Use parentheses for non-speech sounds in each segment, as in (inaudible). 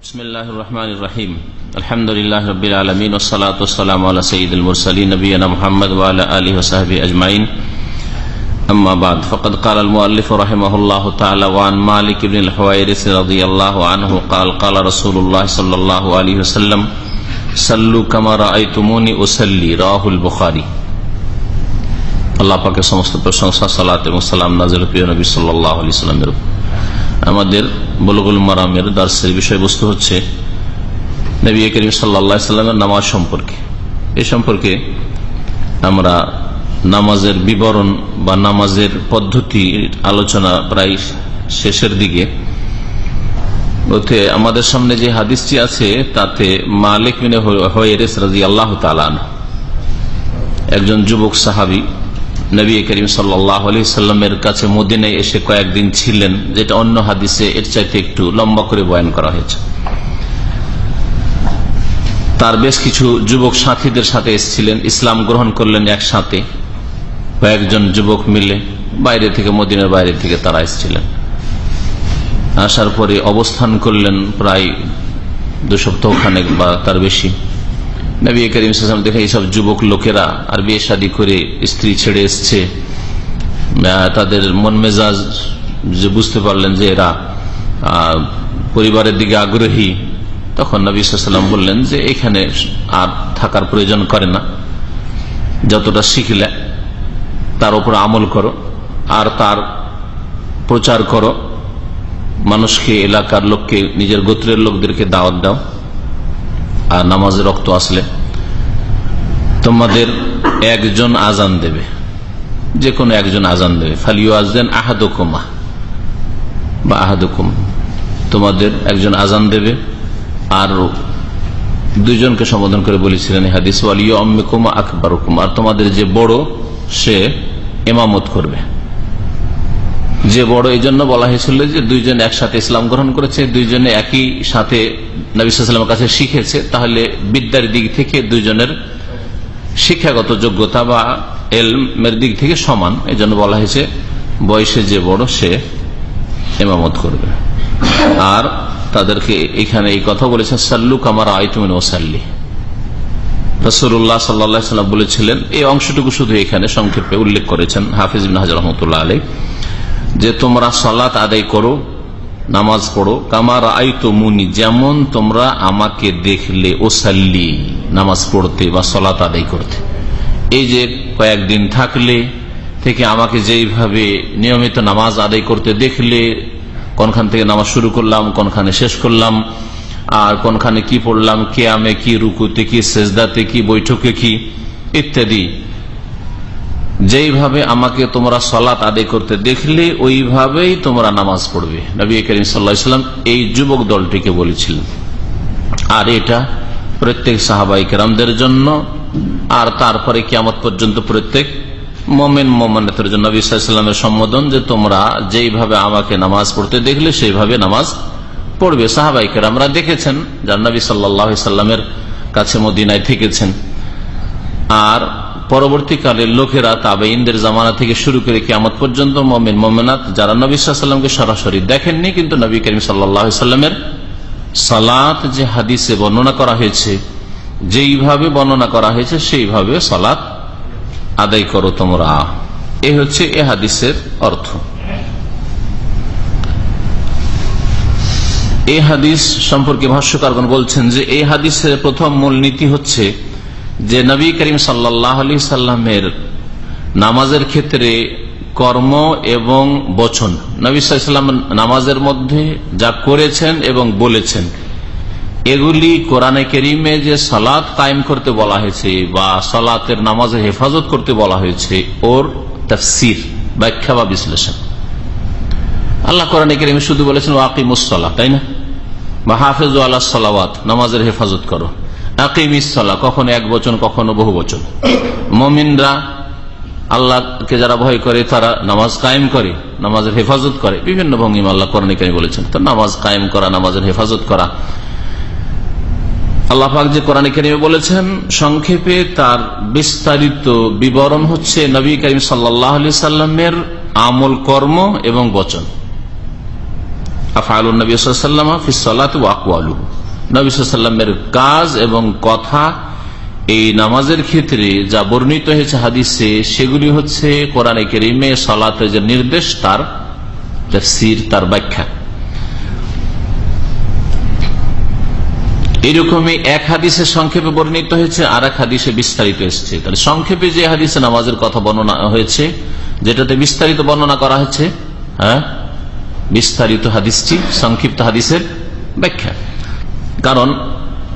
بسم الله الرحمن الرحيم الحمد لله رب العالمين والصلاة والسلام على سيد المرسلين نبينا محمد وعلى آله وصحبه أجمعين أما بعد فقد قال المؤلف رحمه الله تعالى وعن مالك بن الحويرث رضي الله عنه قال قال رسول الله صلى الله عليه وسلم صلوا كما رأيتموني أسلي رواه البخاري আল্লাহ পাকে সমস্ত প্রশংসা সালাত এবং সালাম নাজির প্রিয় নবী সাল্লাহ আলি সাল্লামের আমাদের বলগুল মারামের দার্সের বিষয়বস্তু হচ্ছে নবী করিম সাল্লা নামাজ সম্পর্কে। এ সম্পর্কে আমরা নামাজের বিবরণ বা নামাজের পদ্ধতির আলোচনা প্রায় শেষের দিকে। ওতে আমাদের সামনে যে হাদিসটি আছে, তাতে মালিক মিনে হয়েরেস রাজি আল্লাহ তালান একজন যুবক সাহাবি নবী করিম সাল্লাহ আলি সাল্লামের কাছে মদিনায় এসে কয়েকদিন ছিলেন, যেটা অন্য হাদিসে এর চাইতে একটু লম্বা করে বয়ান করা হয়েছে। তার বেশ কিছু যুবক সাথীদের সাথে এসেছিলেন, ইসলাম গ্রহণ করলেন একসাথে। কয়েকজন যুবক মিলে বাইরে থেকে, মদিনার বাইরে থেকে তারা এসেছিলেন। আসার পরে অবস্থান করলেন প্রায় দু সপ্তাহ খানেক বা তার বেশি। নবী করিম সাল্লাম দেখে এইসব যুবক লোকেরা আর বিয়ে শাদী করে স্ত্রী ছেড়ে এসছে। তাদের মন মেজাজ যে বুঝতে পারলেন যে এরা পরিবারের দিকে আগ্রহী, তখন নবী সাল্লাম বললেন যে এখানে আর থাকার প্রয়োজন করে না। যতটা শিখলে তার উপর আমল করো, আর তার প্রচার করো। মানুষকে, এলাকার লোককে, নিজের গোত্রের লোকদেরকে দাওয়াত দাও। আর নামাজের রক্ত আসলে তোমাদের একজন আজান দেবে যে কোনো একজন আজান দেবে। ফালিও আজদেন আহাদুকুমা, বা আহাদুকুম, তোমাদের একজন আজান দেবে। আর দুইজনকে সম্বোধন করে বলেছিলেন হাদিস ওয়ালিও অম্মিকুমা আকবর আর তোমাদের যে বড় সে এমামত করবে। যে বড় এই জন্য বলা হয়েছিল যে দুইজন একসাথে ইসলাম গ্রহণ করেছে, দুইজনে একই সাথে নবীলামের কাছে শিখেছে, তাহলে বিদ্যার দিক থেকে দুইজনের শিক্ষাগত যোগ্যতা বা এলমের দিক থেকে সমান। এই জন্য বলা হয়েছে, বয়সে যে বড় সে এমামত করবে। আর তাদেরকে এখানে এই কথা বলেছেন সাল্লু কামার আয়তুমিন ওসাল্লি রসুল্লাহ সাল্লা সাল্লাম বলেছিলেন, এই অংশটুকু শুধু এখানে সংক্ষেপে উল্লেখ করেছেন হাফিজ বিন হাজার রহমতুল্লাহ আলী যে তোমরা সলাত আদায় করো, নামাজ পড়ো কামার আইতো মুনি যেমন তোমরা আমাকে দেখলে ও ওসাল্লি, নামাজ পড়তে বা সলাত আদায় করতে। এই যে কয়েকদিন থাকলে, থেকে আমাকে যেইভাবে নিয়মিত নামাজ আদায় করতে দেখলে, কোনখান থেকে নামাজ শুরু করলাম, কোনখানে শেষ করলাম, আর কোনখানে কি পড়লাম কে আমে কি রুকুতে কি সেজদাতে কি বৈঠকে কি, ইত্যাদি। যেইভাবে আমাকে তোমরা সলাত আদায় করতে দেখলে, ওইভাবেই তোমরা নামাজ পড়বে। নবী করিম সাল্লাম এই যুবক দলটিকে বলেছিলেন। আর এটা প্রত্যেক সাহাবাই কেরামদের জন্য, আর তারপরে কিয়ামত পর্যন্ত প্রত্যেক মোমেন মোমানের জন্য নবী সম্বোধন যে তোমরা যেইভাবে আমাকে নামাজ পড়তে দেখলে, সেইভাবে নামাজ পড়বে। সাহাবাই কেরামরা দেখেছেন, যার নবী সাল্লাহ সাল্লামের কাছে মদিনায় থেকেছেন। আর পরবর্তীকালে লোকেরা তাবে ইন্দের জামানা থেকে শুরু করে কিয়ামত পর্যন্ত মমিন, মোমেনাত যারা নবী সাল্লামকে সরাসরি দেখেননি, কিন্তু নবী করিম সাল্লামের সালাত যে হাদিসে বর্ণনা করা হয়েছে, যেইভাবে বর্ণনা করা হয়েছে, সেইভাবে সালাত আদায় করো তোমরা। এ হচ্ছে এ হাদিসের অর্থ। এই হাদিস সম্পর্কে ভাষ্যকারগণ বলছেন যে এই হাদিসের প্রথম মূলনীতি হচ্ছে যে নবী করিম সাল্লাহ আলি সাল্লামের নামাজের ক্ষেত্রে কর্ম এবং বচন, নবী সাল্লাম নামাজের মধ্যে যা করেছেন এবং বলেছেন, এগুলি কোরআনে কেরিমে যে সালাত কায়েম করতে বলা হয়েছে বা সালাতের নামাজে হেফাজত করতে বলা হয়েছে, ওর তফসির, ব্যাখ্যা বা বিশ্লেষণ। আল্লাহ কোরআনে কেরিমে শুধু বলেছেন ওয়াকিমুসলা তাই না? বা হাফেজ আল্লাহ সালাওয়াত, নামাজের হেফাজত করো। আকিমিসলা কখনো এক বচন, কখনো বহু বচন। মমিনরা আল্লাহকে যারা ভয় করে, তারা নামাজ কায়েম করে, নামাজের হেফাজত করে। বিভিন্ন ভঙ্গিমা আল্লাহ কোরআনিকারী বলেছেন। তো নামাজ কায়েম করা, নামাজের হেফাজত করা। আল্লাহ পাক যে কোরআন করিমে বলেছেন, সংক্ষেপে তার বিস্তারিত বিবরণ হচ্ছে নবী করিম সাল্লাহ আলি সাল্লামের আমল কর্ম এবং বচন। আফআল নবী সাল্লাম ফিসালাত ওয়াকওয়ালু নবী সাল্লামের কাজ এবং কথা এই নামাজের ক্ষেত্রে যা বর্ণিত হয়েছে হাদিসে, সেগুলি হচ্ছে কোরআনে কেরিমে সলাতের যে নির্দেশ, তার তফসির, তার ব্যাখ্যা। এরকমই এক হাদিসে সংক্ষেপে বর্ণিত হয়েছে আর এক হাদিসে বিস্তারিত এসছে। তাহলে সংক্ষেপে যে হাদিসে নামাজের কথা বর্ণনা হয়েছে, যেটাতে বিস্তারিত বর্ণনা করা হয়েছে হ্যাঁ? বিস্তারিত হাদিসটি, সংক্ষিপ্ত হাদিসের ব্যাখ্যা। কারণ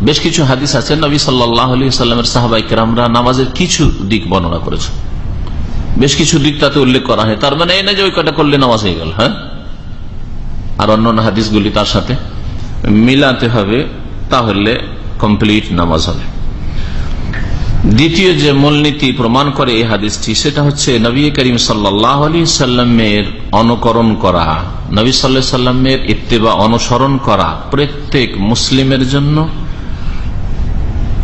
বেশ কিছু হাদিস আছে, নবী সাল্লাহ আলী সাল্লামের সাহাবাইকের আমরা নামাজের কিছু দিক বর্ণনা করেছে। বেশ কিছু দিক তাতে উল্লেখ করা হয়। তার মানে এই না যে ওই কটা করলে নামাজ হয়ে গেল হ্যাঁ? আর অন্যান্য হাদিসগুলি তার সাথে মিলাতে হবে, তাহলে কমপ্লিট নামাজ হবে। দ্বিতীয় যে মূলনীতি প্রমাণ করে এই হাদিসটি, সেটা হচ্ছে নবী করিম সাল্লাহ সাল্লামের অনুকরণ করা, নবী সাল্লাহ সাল্লামের ইত্তেবা অনুসরণ করা প্রত্যেক মুসলিমের জন্য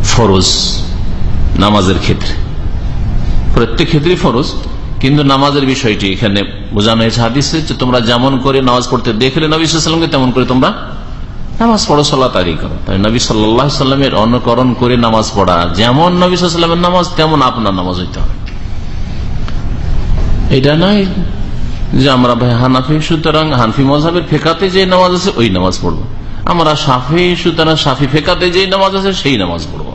ফরজ নামাজের ক্ষেত্রে। প্রত্যেক ক্ষেত্রে ফরজ, কিন্তু নামাজের বিষয়টি এখানে বোঝানো হয়েছে হাদিসে যে তোমরা যেমন করে নামাজ পড়তে দেখলে নবী সাল্লামকে তেমন করে তোমরা নামাজ পড়ো সাল্লাহ তারি করো। তাই নবী সাল্লাহ সাল্লামের অনুকরণ করে নামাজ পড়া। যেমন নবী সাল্লামের নামাজ, তেমন আপনার নামাজ হইতে হবে। এটা নয় যে আমরা ভাই হানাফি, সুতরাং হানফি মজাবের ফেকাতে যে নামাজ আছে, ওই নামাজ পড়ব। আমরা সাফি, সুতরাং সাফি ফেকাতে যে নামাজ আছে, সেই নামাজ পড়ব।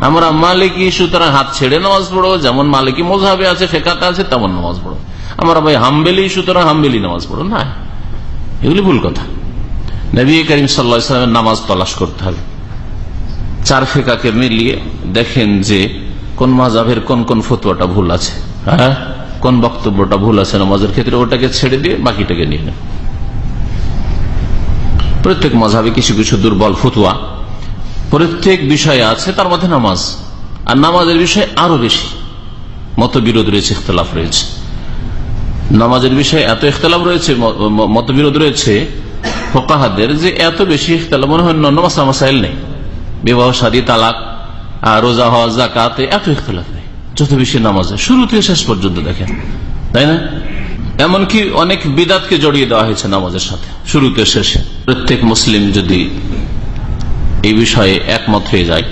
আমরা মালিকি, সুতরাং হাত ছেড়ে নামাজ পড়ব। যেমন মালিকি মোজাবে আছে, ফেকাতে আছে, তেমন নামাজ পড়ব। আমরা ভাই হামবেলি, সুতরাং হামবেলি নামাজ পড়ব। না এগুলি ভুল কথা। নবী করিম সাল্লামের নামাজ তলাশ করতে হবে। চার ফেকাকে মিলিয়ে দেখেন যে কোন মাজাবের কোন কোন ফতুয়াটা ভুল আছে। হ্যাঁ? কোন বক্তব্যটা ভুল আছে নামাজের ক্ষেত্রে, ওটাকে ছেড়ে দিয়ে বাকিটাকে নিয়ে নেন। প্রত্যেক মজাবে কিছু কিছু দুর্বল ফতুয়া। প্রত্যেক বিষয়ে আছে, তার মধ্যে নামাজ। আর নামাজের বিষয়ে আরও বেশি। মতবিরোধ রয়েছে, ইখতলাফ রয়েছে। নামাজের বিষয়ে এত ইখতলাফ রয়েছে মতবিরোধ রয়েছে ফোকাহাদের যে এত বেশি ইখতলাফ, মনে হয় অন্য মাসা মাসাইল নেই। বিবাহ সাদী তালাক রোজা হওয়া জাকাতে এত ইখতলাফ নেই। যত বেশি নামাজে শুরু থেকে শেষ পর্যন্ত দেখেন। তাই না? এমনকি অনেক বিদাতকে জড়িয়ে দেওয়া হয়েছে নামাজের সাথে, শুরুতে, শেষে। প্রত্যেক মুসলিম যদি এই বিষয়ে একমত হয়ে যায়,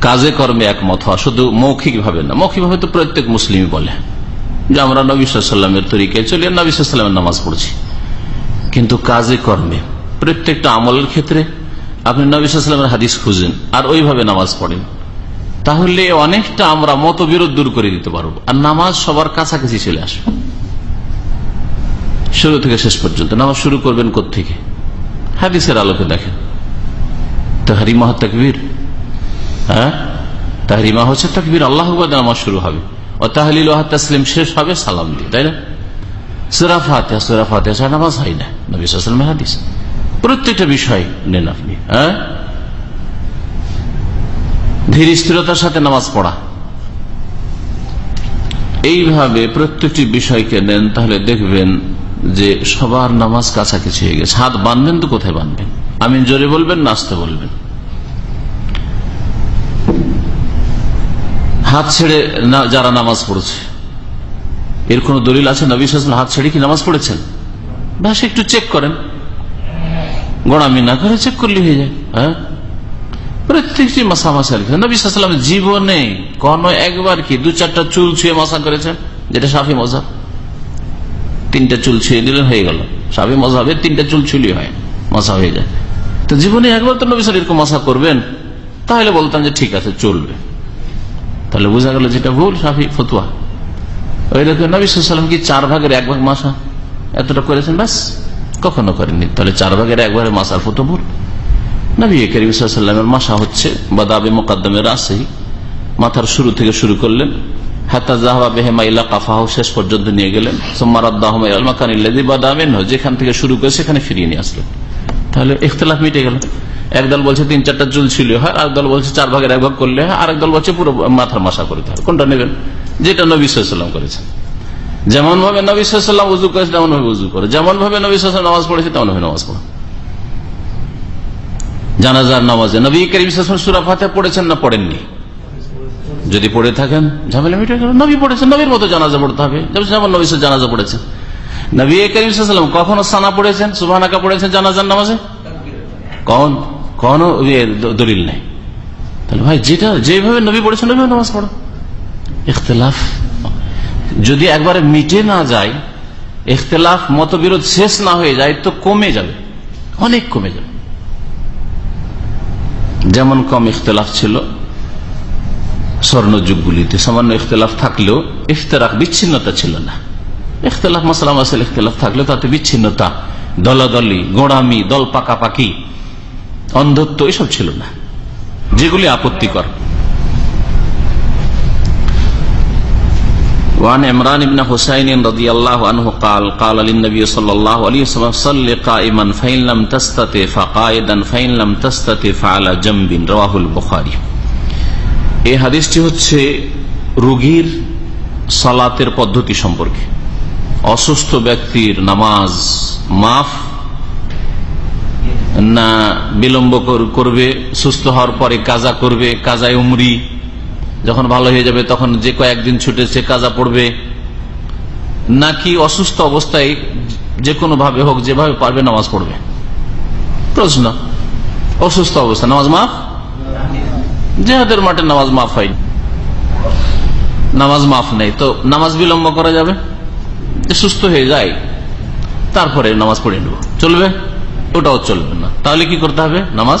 কাজে কর্মে একমত হওয়া শুধু মৌখিক ভাবে না মৌখিক ভাবে তো প্রত্যেক মুসলিমই বলে যে, আমরা নবিসামের তরিকায় চলি নবিসামের নামাজ পড়ছি। কিন্তু কাজে কর্মে। প্রত্যেকটা আমলের ক্ষেত্রে আপনি নবিসামের হাদিস খুঁজেন আর ওইভাবে নামাজ পড়েন। তাহলে অনেকটা আমরা মতবিরোধ দূর করে দিতে পারব। আর নামাজ সবার কাছাকাছি চলে আসবে। শুরু থেকে শেষ পর্যন্ত। নামাজ শুরু করবেন থেকে হাদিসের আলোকে দেখেন। তাহারিমা তকবীর। হ্যাঁ? তাহারিমা হচ্ছে তকবীর। আল্লাহ নামাজ শুরু হবে। ও তাহলিল তাসলিম শেষ হবে, সালাম দিয়ে। তাই না? সুরা সুরা নামাজ হয় না। হাদিস। প্রত্যেকটা বিষয় নেন আপনি হ্যাঁ? ধীর স্থিরতার সাথে নামাজ পড়া। এইভাবে প্রত্যেকটি বিষয়কে নেন, তাহলে দেখবেন যে সবার নামাজ কাছাকাছি হয়ে গেছে। হাত বাঁধবেন তো কোথায় বাঁধবেন? আমি জোরে বলবেন, নাচতে বলবেন। হাত ছেড়ে যারা নামাজ পড়ছে এর কোন দলিল আছে? নবী হাত ছেড়ে কি নামাজ পড়েছেন? ব্যাস একটু চেক করেন। গোড়ামি না করে চেক করলে হয়ে যায় হ্যাঁ? প্রত্যেকটি মাসা মাসা লিখেছেন নবী সাল্লাম জীবনে কোন একবার কি দু চারটা চুল ছুঁয়ে মাসা করেছেন? যেটা সাফি মজা তিনটা চুল ছুঁয়ে দিলেন, হয়ে গেল। সাফি মজাবে তিনটা চুল ছুলি হয় মাসা হয়ে যায়। তো জীবনে একবার তো নবী সাল এরকম মাসা করবেন, তাহলে বলতাম যে ঠিক আছে, চলবে। তাহলে বোঝা গেল যেটা ভুল, সাফি ফতুয়া। নবী সাল্লাম কি চার ভাগের এক ভাগ মাসা এতটা করেছেন? ব্যাস কখনো করেননি। তাহলে চার ভাগের একবারে মাসার ফটো ভুল। নবী করিম সাল্লামের মাসা হচ্ছে বাদাবে মোকাদ্দমের আসেই। মাথার শুরু থেকে শুরু করলেন। হাতা জাহাবা বেহেমাইলা কাফাহ, শেষ পর্যন্ত নিয়ে গেলেন। সোম্মারাদ্দাহমাকান যেখান থেকে শুরু করে সেখানে ফিরিয়ে নিয়ে আসলেন। তাহলে ইখতলাফ মিটে গেল। একদল বলছে তিন চারটা চুল ছিল, হয়, আর দল বলছে চার ভাগের এক ভাগ করলে, হয় আরেক দল বলছে পুরো মাথার মাসা করতে হবে। কোনটা নেবেন? যেটা নবী সাল্লাম করেছেন। যেমন ভাবে নবী সাল্লাম উজু করেছে, তেমন ভাবে উজু করে। যেমন ভাবে নবী সাল্লাম নামাজ পড়েছে, তেমন ভাবে নামাজ পড়ে। জানাজার নামাজে নবী করিম সুরা ফাতে পড়েছেন না পড়েননি? যদি পড়ে থাকেন, ঝামেলা মিটে গেল। নবী পড়েছেন, নবীর মতো জানাজা পড়তে হবে। যেমন নবী জানাজা পড়েছেন। নবী করিম সাল্লাম কখনো সানা পড়েছেন? সুবাহানাকা পড়েছেন জানাজার নামাজে? কখন? কখনো? দলিল নেই। তাহলে ভাই, যেটা, যেভাবে নবী পড়েছেন, ওইভাবে নামাজ পড়ো। ইখতলাফ। যদি একবারে মিটে না যায়, ইখতলাফ মতবিরোধ শেষ না হয়ে যায়, তো কমে যাবে। অনেক কমে যাবে। যেমন কম ইখতলাফ ছিল স্বর্ণযুগগুলিতে, সামান্য ইখতলাফ থাকলেও ইফতারাক বিচ্ছিন্নতা ছিল না। ইখতলাফ মাসালা মাসাল ইখতলাফ থাকলেও তাতে বিচ্ছিন্নতা, দলাদলি, গোড়ামি, দল পাকাপাকি, অন্ধত্ব এসব ছিল না। যেগুলি আপত্তিকর। وعن عمران بن حسين رضي الله عنه قال قال للنبي صلى الله عليه وسلم صل قائما فإن لم تستطع فقائدا فإن لم تستطع فعلى جنب رواه البخاري এই হাদিসটি হচ্ছে রোগীর সালাতের পদ্ধতি সম্পর্কে অসুস্থ ব্যক্তির নামাজ মাফ না বিলম্ব করবে সুস্থ হওয়ার পরে কাজা করবে কাজায় উমরি যখন ভালো হয়ে যাবে, তখন যে কয়েকদিন ছুটেছে কাজা পড়বে। নাকি অসুস্থ অবস্থায় যে কোনো ভাবে হোক, যেভাবে পারবে নামাজ পড়বে? প্রশ্ন। অসুস্থ অবস্থা। নামাজ মাফ? জেহাদের মাঠে নামাজ মাফ হয়। নামাজ মাফ নেই। তো নামাজ বিলম্ব করা যাবে? সুস্থ হয়ে যায়, তারপরে নামাজ পড়ে নেব। চলবে? ওটাও চলবে না। তাহলে কি করতে হবে? নামাজ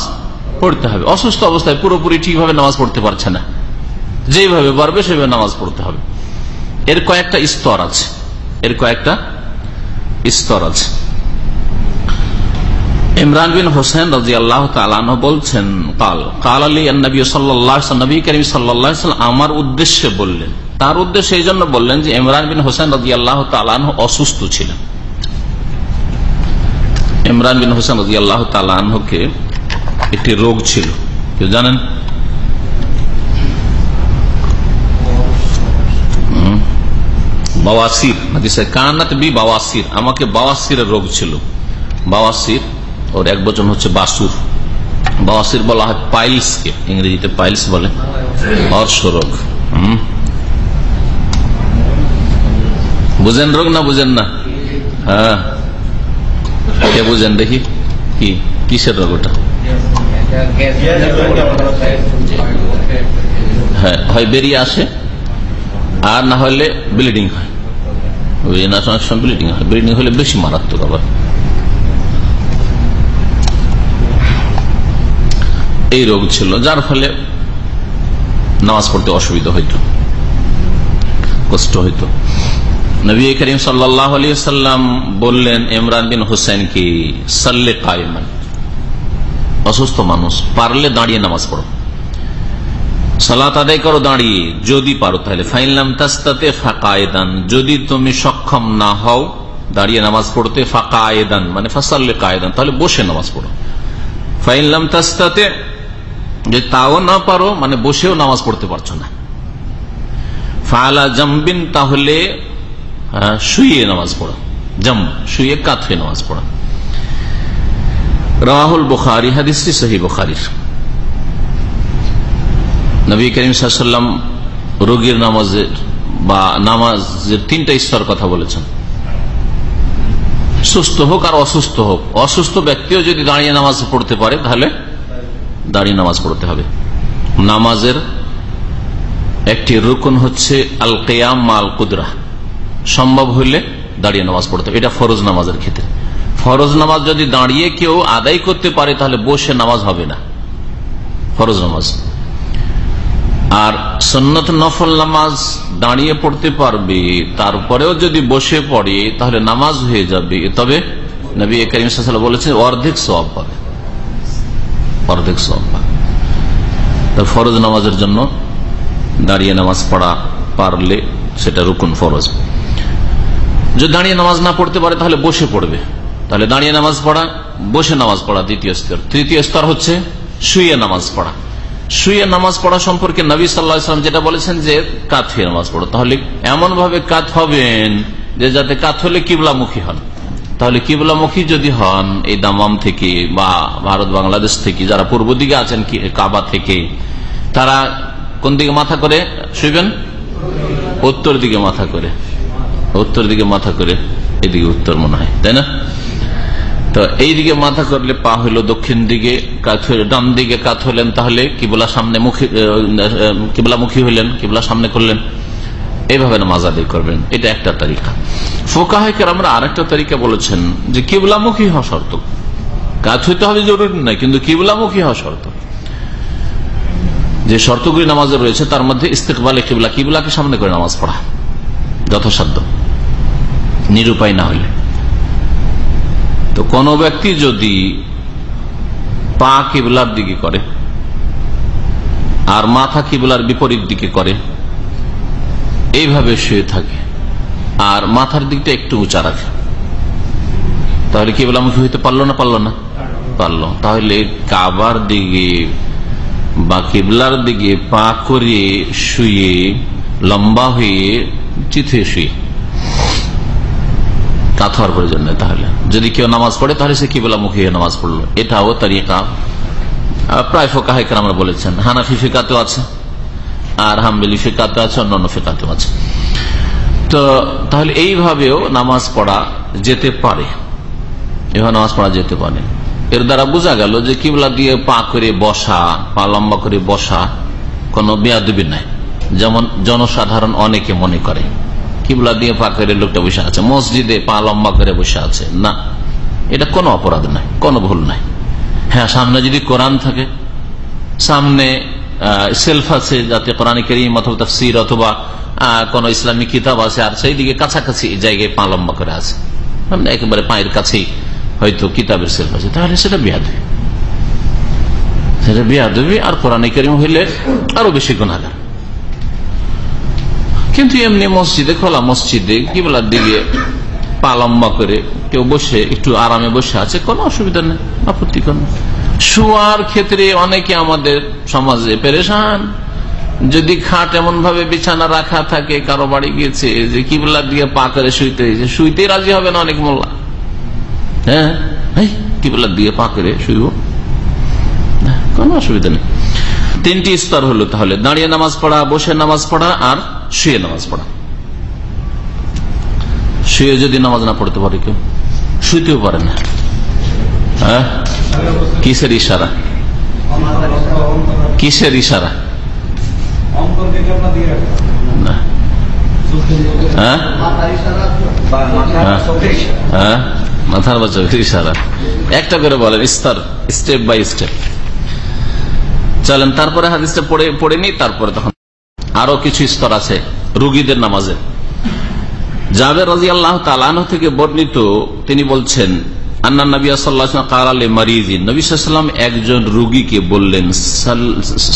পড়তে হবে। অসুস্থ অবস্থায় পুরোপুরি ঠিকভাবে নামাজ পড়তে পারছে না। যেভাবে পারবে সেভাবে নামাজ পড়তে হবে। এর কয়েকটা স্তর আছে। এর কয়েকটা স্তর আছে। ইমরান বিন হোসেন রাজি আল্লাহ বলছেন, কাল কাল আলী নবী করিম সাল্লাহ আমার উদ্দেশ্যে বললেন। তার উদ্দেশ্যে এই জন্য বললেন যে, ইমরান বিন হোসেন রাজি আল্লাহ তালান অসুস্থ ছিলেন। ইমরান বিন হোসেন রাজি আল্লাহ তালানহকে একটি রোগ ছিল। কেউ জানেন? বাওয়াসির, হাদিসে কানাত বি বাওয়াসির, আমাকে বাওয়াসিরের রোগ ছিল। বাওয়াসির, ওর এক বচন হচ্ছে বাসুর। বাওয়াসির বলা হয় পাইলস কে ইংরেজিতে পাইলস বলে। অর্শ রোগ বুঝেন রোগ না বুঝেন না? হ্যাঁ। কে বুঝেন দেখি? কি? কিসের রোগ ওটা? হ্যাঁ হয় বেরিয়ে আসে, আর না হলে ব্লিডিং হয়। ব্লিডিং হলে বেশি মারাত্মক আবার। এই রোগ ছিল, যার ফলে নামাজ পড়তে অসুবিধা হইত, কষ্ট হইত। নবী করিম সাল্লাহ সাল্লাম বললেন, ইমরান বিন হোসেন কি, সাল্লে কায়মান, অসুস্থ মানুষ, পারলে দাঁড়িয়ে নামাজ পড়ো। সালাত আদায় করো, দাঁড়িয়ে। যদি পারো তাহলে। ফাইনলাম তাস্তাতে ফাঁকা আয়দান যদি তুমি সক্ষম না হও, দাঁড়িয়ে নামাজ পড়তে ফাঁকা আয়দান মানে ফাসাল্লে কায়দান, তাহলে বসে নামাজ পড়ো। ফাইনলাম তাস্তাতে, যে তাও না পারো মানে বসেও নামাজ পড়তে পারছ না। ফালা জাম্বিন, তাহলে শুয়ে নামাজ পড়ো। জম শুয়ে কাত হয়ে নামাজ পড়ো। রাহুল বুখারি, হাদিসটি সহি বুখারির। নবী করিম সাল্লাম রোগীর নামাজের বা নামাজের তিনটা স্তর কথা বলেছেন। সুস্থ হোক আর অসুস্থ হোক। অসুস্থ ব্যক্তিও যদি দাঁড়িয়ে নামাজ পড়তে পারে, তাহলে দাঁড়িয়ে নামাজ পড়তে হবে। নামাজের একটি রুকন হচ্ছে আল কেয়াম আল কুদরা সম্ভব হইলে দাঁড়িয়ে নামাজ পড়তে হবে। এটা ফরজ নামাজের ক্ষেত্রে। ফরজ নামাজ যদি দাঁড়িয়ে কেউ আদায় করতে পারে, তাহলে বসে নামাজ হবে না। ফরজ নামাজ। আর সন্নত নফল নামাজ দাঁড়িয়ে পড়তে পারবে, তারপরেও যদি বসে পড়ে, তাহলে নামাজ হয়ে যাবে। তবে নবী করিম বলেছেন, অর্ধেক সব পাবে। অর্ধেক সব পাবে। ফরজ নামাজের জন্য দাঁড়িয়ে নামাজ পড়া পারলে সেটা রুকুন ফরজ। যদি দাঁড়িয়ে নামাজ না পড়তে পারে, তাহলে বসে পড়বে। তাহলে দাঁড়িয়ে নামাজ পড়া, বসে নামাজ পড়া দ্বিতীয় স্তর। তৃতীয় স্তর হচ্ছে শুয়ে নামাজ পড়া। শুয়ে নামাজ পড়া সম্পর্কে নবী সাল্লাহাম যেটা বলেছেন যে কাত হয়ে নামাজ পড়ো। তাহলে এমন ভাবে কাত হবেন যে যাতে কাত হলে কিবলামুখী হন। তাহলে কিবলামুখী যদি হন, এই দামাম থেকে বা ভারত বাংলাদেশ থেকে যারা পূর্ব দিকে আছেন কাবা থেকে, তারা কোন দিকে মাথা করে শুইবেন? উত্তর দিকে মাথা করে। উত্তর দিকে মাথা করে, এদিকে উত্তর মনে হয়। তাই না? তো এইদিকে মাথা করলে পা হইল দক্ষিণ দিকে ডান দিকে, কাত হলেন তাহলে কিবলা সামনে মুখী কিবলা মুখী হইলেন, কিবলা সামনে করলেন। এইভাবে নামাজ আদায় করবেন। এটা একটা তারিকা। ফোকাহের আমরা আরেকটা তারিকা বলেছেন যে কিবলামুখী হওয়া শর্ত। কাজ হইতে হবে জরুরি নয়, কিন্তু কিবলামুখী হওয়া শর্ত। যে শর্তগুলি নামাজে রয়েছে, তার মধ্যে ইস্তেকবালে কিবলা, কিবলাকে সামনে করে নামাজ পড়া। যথাসাধ্য। নিরুপায় না হইলে। তো কোন ব্যক্তি যদি পা কিবলার দিকে করে আর মাথা কিবলার বিপরীত দিকে করে, এইভাবে শুয়ে থাকে আর মাথার দিকটা একটু উঁচা রাখে, তাহলে কিবলামুখী হইতে পারল না পারল না? পারল। তাহলে কাবার দিকে বা কিবলার দিকে পা করে শুয়ে, লম্বা হয়ে চিথে শুয়ে। কাথার প্রয়োজন নেই তাহলে। যদি কেউ নামাজ পড়ে, তাহলে সে কিবলামুখী হয়ে নামাজ পড়ল। এটাও তারিকা। প্রায় ফোকা হাইকার আমরা বলেছেন, হানাফি ফিকাতেও আছে, আর হামবেলি ফিকাতে আছে, অন্যান্য ফিকাতেও আছে। তো তাহলে এইভাবেও নামাজ পড়া যেতে পারে। এভাবে নামাজ পড়া যেতে পারে। এর দ্বারা বোঝা গেল যে কিবলা দিয়ে পা করে বসা, পা লম্বা করে বসা কোন বেয়াদবি নাই। যেমন জনসাধারণ অনেকে মনে করে। কিবলা দিয়ে পা করে লোকটা বসে আছে, মসজিদে পা লম্বা করে বসে আছে। না, এটা কোনো অপরাধ নাই, কোনো ভুল নাই। হ্যাঁ সামনে যদি কোরআন থাকে, সামনে সেলফ আছে, যাতে কোরআন করিম অথবা তফসির অথবা কোন ইসলামিক কিতাব আছে, আর সেই দিকে কাছাকাছি জায়গায় পা লম্বা করে আছে। একেবারে পায়ের কাছেই হয়তো কিতাবের সেলফ আছে, তাহলে সেটা বিয়াদবি। সেটা বিয়াদবি, আর কোরআন করিম হইলে আরও বেশি গুণাগার কিন্তু এমনি মসজিদে, খোলা মসজিদে, কিবলার দিকে পা লম্বা করে কেউ বসে, একটু আরামে বসে আছে, কোনো অসুবিধা নেই, আপত্তি কোন শোয়ার ক্ষেত্রে অনেকে আমাদের সমাজে পেরেশান। যদি খাট এমন ভাবে বিছানা রাখা থাকে, কারও বাড়ি গিয়েছে যে কিবলার দিকে পা করে শুইতে শুইতে রাজি হবে না অনেক মোল্লা। হ্যাঁ? কিবলার দিকে পা করে শুইব? কোনো অসুবিধা নেই। তিনটি স্তর হলো, তাহলে দাঁড়িয়ে নামাজ পড়া, বসে নামাজ পড়া আর শুয়ে নামাজ পড়া। শুয়ে যদি নামাজ না পড়তে পারে কেউ শুইতেও পারে না। হ্যাঁ? কিসের ইশারা? কিসের ইশারা? হ্যাঁ? হ্যাঁ? মাথার বাচ্চা ইশারা। একটা করে বলেন, স্তর, স্টেপ বাই স্টেপ। চলেন, তারপরে হাদিসটা পড়ে পড়ে নি তারপরে তখন আরও কিছু স্তর আছে রুগীদের নামাজে। জাবের রাজি আল্লাহ তালানো থেকে বর্ণিত, তিনি বলছেন, আন্না একজন রুগীকে বললেন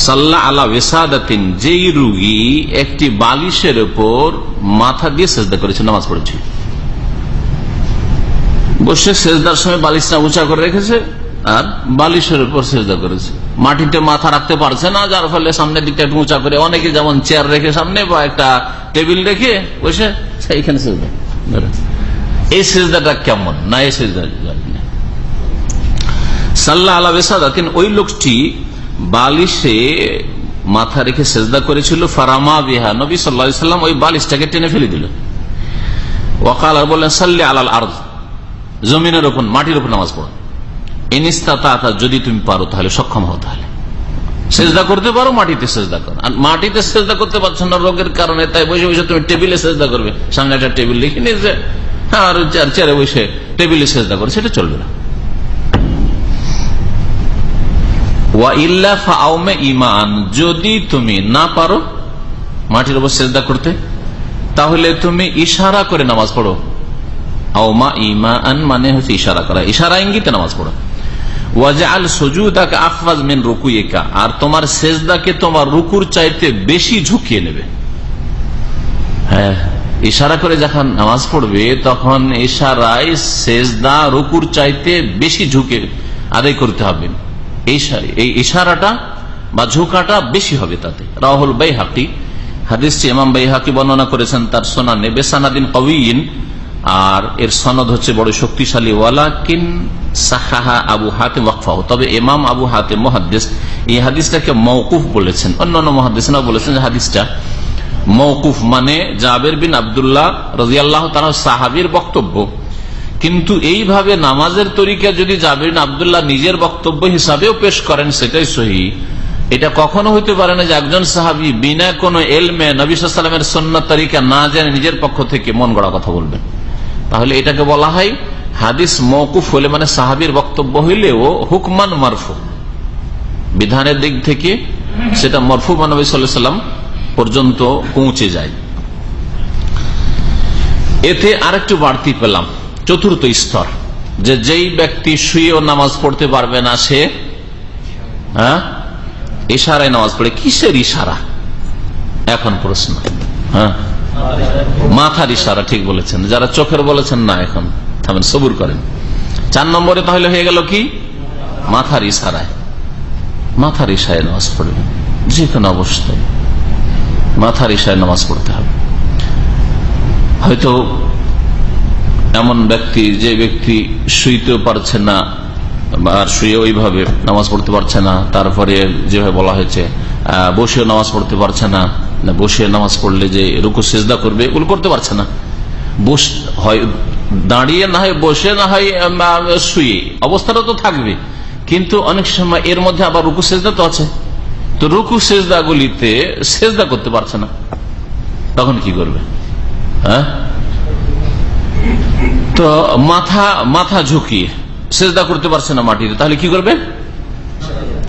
সাল্লাহ আলা ওয়েসাদাতিন। যেই রুগী একটি বালিশের উপর মাথা দিয়ে সেজদা করেছে, নামাজ পড়েছে। বসে সেজদার সময় বালিশটা উঁচা করে রেখেছে আর বালিশের উপর সেজদা করেছে। মাটিতে মাথা রাখতে পারছে না, যার ফলে সামনের দিকটা একটু উঁচা করে অনেকে যেমন চেয়ার রেখে সামনে বা একটা টেবিল রেখে বসে সেইখানে সেজদা এই সেজদাটা কেমন? না, এই সেজদা সাল্লাহ আলা বেসাদাতিন, ওই লোকটি বালিশে মাথা রেখে সেজদা করেছিল, ফারামা বিহা। নবী সাল্লাম ওই বালিশটাকে টেনে ফেলে দিল। ওয়াকাল আর বললেন, সাল্লি আলাল আর্দ, জমিনের ওপর মাটির ওপর নামাজ পড়ো। যদি তুমি পারো তাহলে সক্ষম হও তাহলে। সেজদা করতে পারো, মাটিতে সেজদা করো। আর মাটিতে সেজদা করতে পারছ না রোগের কারণে, তাই বসে বসে তুমি টেবিলে সেজদা করবে। সামনে একটা টেবিল লিখে নিয়েছে, আর চেয়ারে বসে টেবিলে সেজদা করে, সেটা চলবে না। যদি তুমি না পারো মাটির উপর সেজদা করতে, তাহলে তুমি ইশারা করে নামাজ পড়ো। আওমা ইমান মানে হচ্ছে ইশারা করা। ইশারা ইঙ্গিতে নামাজ পড়ো। ওয়াজাল সজুদাকে আফাজ মেন আর তোমার সেজদাকে তোমার রুকুর চাইতে বেশি ঝুঁকিয়ে নেবে। হ্যাঁ ইশারা করে যখন নামাজ পড়বে, তখন ইশারায় সেজদা রুকুর চাইতে বেশি ঝুঁকে আদায় করতে হবে। এই ইশারাটা বা ঝুঁকাটা বেশি হবে তাতে। রাহুল বাই হাকি ইমাম বাই হাকি বর্ণনা করেছেন, তার সোনা নেবে সানাদিন কবিন আর এর সনদ হচ্ছে বড় শক্তিশালী, ওয়ালাকিন সাহাহা আবু হাতে তবে এমাম আবু হাতে মহাদ্দেশ এই হাদিসটাকে মৌকুফ বলেছেন। অন্যান্য মহাদ্দেশনাও বলেছেন হাদিসটা মৌকুফ মানে জাবের বিন আবদুল্লাহ রাজিয়াল্লাহ তার সাহাবির বক্তব্য। কিন্তু এইভাবে নামাজের তরিকা যদি জাবির আবদুল্লাহ নিজের বক্তব্য হিসাবেও পেশ করেন, সেটাই সহি। এটা কখনো হইতে পারে না যে একজন সাহাবি বিনা কোন এলমে নবিসামের সন্ন্য তরিকা না জেনে নিজের পক্ষ থেকে মন গড়া কথা বলবেন। তাহলে এটাকে বলা হয় হাদিস মৌকুফ হলে মানে সাহাবির বক্তব্য হইলেও হুকমান মারফু। বিধানের দিক থেকে সেটা মরফু মানবী সাল্লাম পর্যন্ত পৌঁছে যায়। এতে আরেকটু বাড়তি পেলাম। চতুর্থ স্তর, যে যেই ব্যক্তি শুয়েও নামাজ পড়তে পারবে না সে হ্যাঁ ইশারায় নামাজ পড়ে। কিসের ইশারা? এখন প্রশ্ন হ্যাঁ। মাথার ইশারা ঠিক বলেছেন। যারা চোখের বলেছেন না এখন, থামেন, সবুর করেন। চার নম্বরে তাহলে হয়ে গেল কি? মাথার ইশারায়। মাথার ইশায় নামাজ পড়বে যে কোনো অবস্থায়। মাথার ইশায় নামাজ পড়তে হবে। হয়তো এমন ব্যক্তি, যে ব্যক্তি শুইতেও পারছে না আর শুয়ে ওইভাবে নামাজ পড়তে পারছে না, তারপরে যেভাবে বলা হয়েছে বসেও নামাজ পড়তে পারছে না বসে নামাজ পড়লে যে রুকু সেজদা করবে, এগুলো করতে পারছে না। বস, হয়, দাঁড়িয়ে না হয়, বসে না হয় শুয়ে, অবস্থাটা তো থাকবে। কিন্তু অনেক সময় এর মধ্যে আবার রুকু সেজদা তো আছে। তো রুকু সেজদা গুলিতে সেজদা করতে পারছে না। তখন কি করবে? হ্যাঁ? তো মাথা মাথা ঝুঁকিয়ে সেজদা করতে পারছে না মাটিতে, তাহলে কি করবে?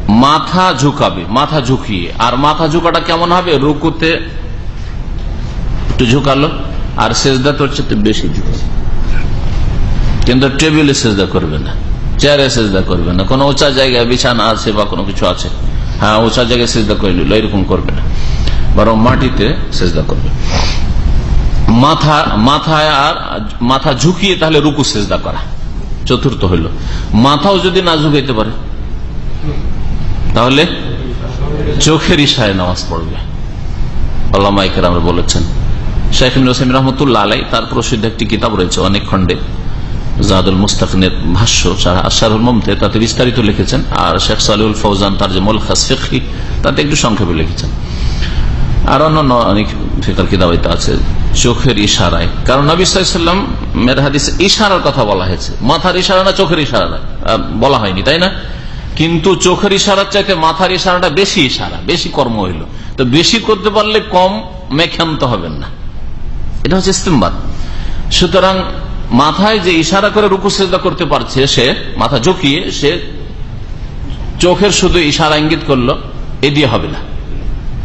মাথা ঝুঁকাবে, মাথা ঝুঁকিয়ে। আর মাথা ঝুঁকাটা কেমন হবে? রুকুতে একটু ঝুঁকালো, আর সেজদা তোর চেয়ে বেশি ঝুঁকাবে কিন্তু টেবিলে সেজদা করবে না, চেয়ারে সেজদা করবে না। কোনো উঁচা জায়গায় বিছানা আছে বা কোনো কিছু আছে হ্যাঁ উঁচা জায়গায় সেজদা করে নিল, এরকম করবে না। বরং মাটিতে সেজদা করবে। মাথা মাথায় আর মাথা ঝুঁকিয়ে তাহলে রুকু সেজদা করা। চতুর্থ হইল। মাথাও যদি না ঝুঁকাইতে পারে তাহলে চোখের ইশায় নামাজ পড়বে। আল্লামাইকের আমরা বলেছেন শেখ হোসেন রহমতুল্লাহ আলাই তার প্রসিদ্ধ একটি কিতাব রয়েছে অনেক খণ্ডে। জাহাদুল মুস্তাকিনের ভাষ্য আশারুল মমতে তাতে বিস্তারিত লিখেছেন আর শেখ সালিউল ফৌজান তার যে মোলখাস ফেকি তাতে একটু সংক্ষেপে লিখেছেন। আর অন্যান্য অনেক ফিকার কিতাবাইতে আছে চোখের ইশারায়। কারণ নবী সাল্লাম মের ইশারার কথা বলা হয়েছে। মাথার ইশারা না চোখের ইশারা? বলা হয়নি, তাই না? কিন্তু চোখের ইশারার চাইতে মাথার ইশারাটা বেশি ইশারা, বেশি কর্ম হইল। তো বেশি করতে পারলে কম মেখ্যান্ত হবেন না। এটা হচ্ছে ইস্তেমবাদ। সুতরাং মাথায় যে ইশারা করে রুকু সেজদা করতে পারছে সে, মাথা ঝুঁকিয়ে সে চোখের শুধু ইশারা ইঙ্গিত করল, এ দিয়ে হবে না।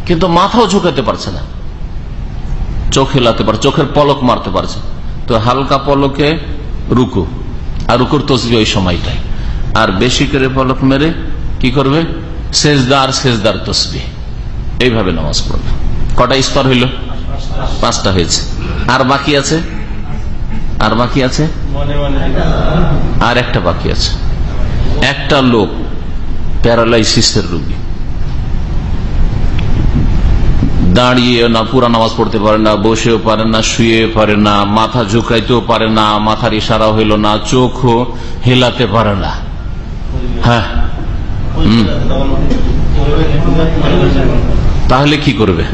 কিন্তু মাথাও ঝুঁকাতে পারছে না। চোখ হেলাতে পারছে, চোখের পলক মারতে পারছে। তো হালকা পলকে রুকু। আর রুকুর তসবি ওই সময়টাই। আর বেশি করে পলক মেরে কি করবে? সেজদার সেজদার তসবি। এইভাবে নামাজ পড়বে। কটা স্তর হইল? পাঁচটা হয়েছে। আর বাকি আছে? আর বাকি আছে? আর একটা বাকি আছে। একটা লোক প্যারালাইসিসের রোগী। দাঁড়িয়ে না, পুরা নামাজ পড়তে পারে না, বসেও পারে না শুয়ে পারে না, মাথা ঝুঁকাইতেও পারে না, মাথার ইশারা হইল না, চোখও হেলাতে পারে না। হ্যাঁ। তাহলে কি করবে?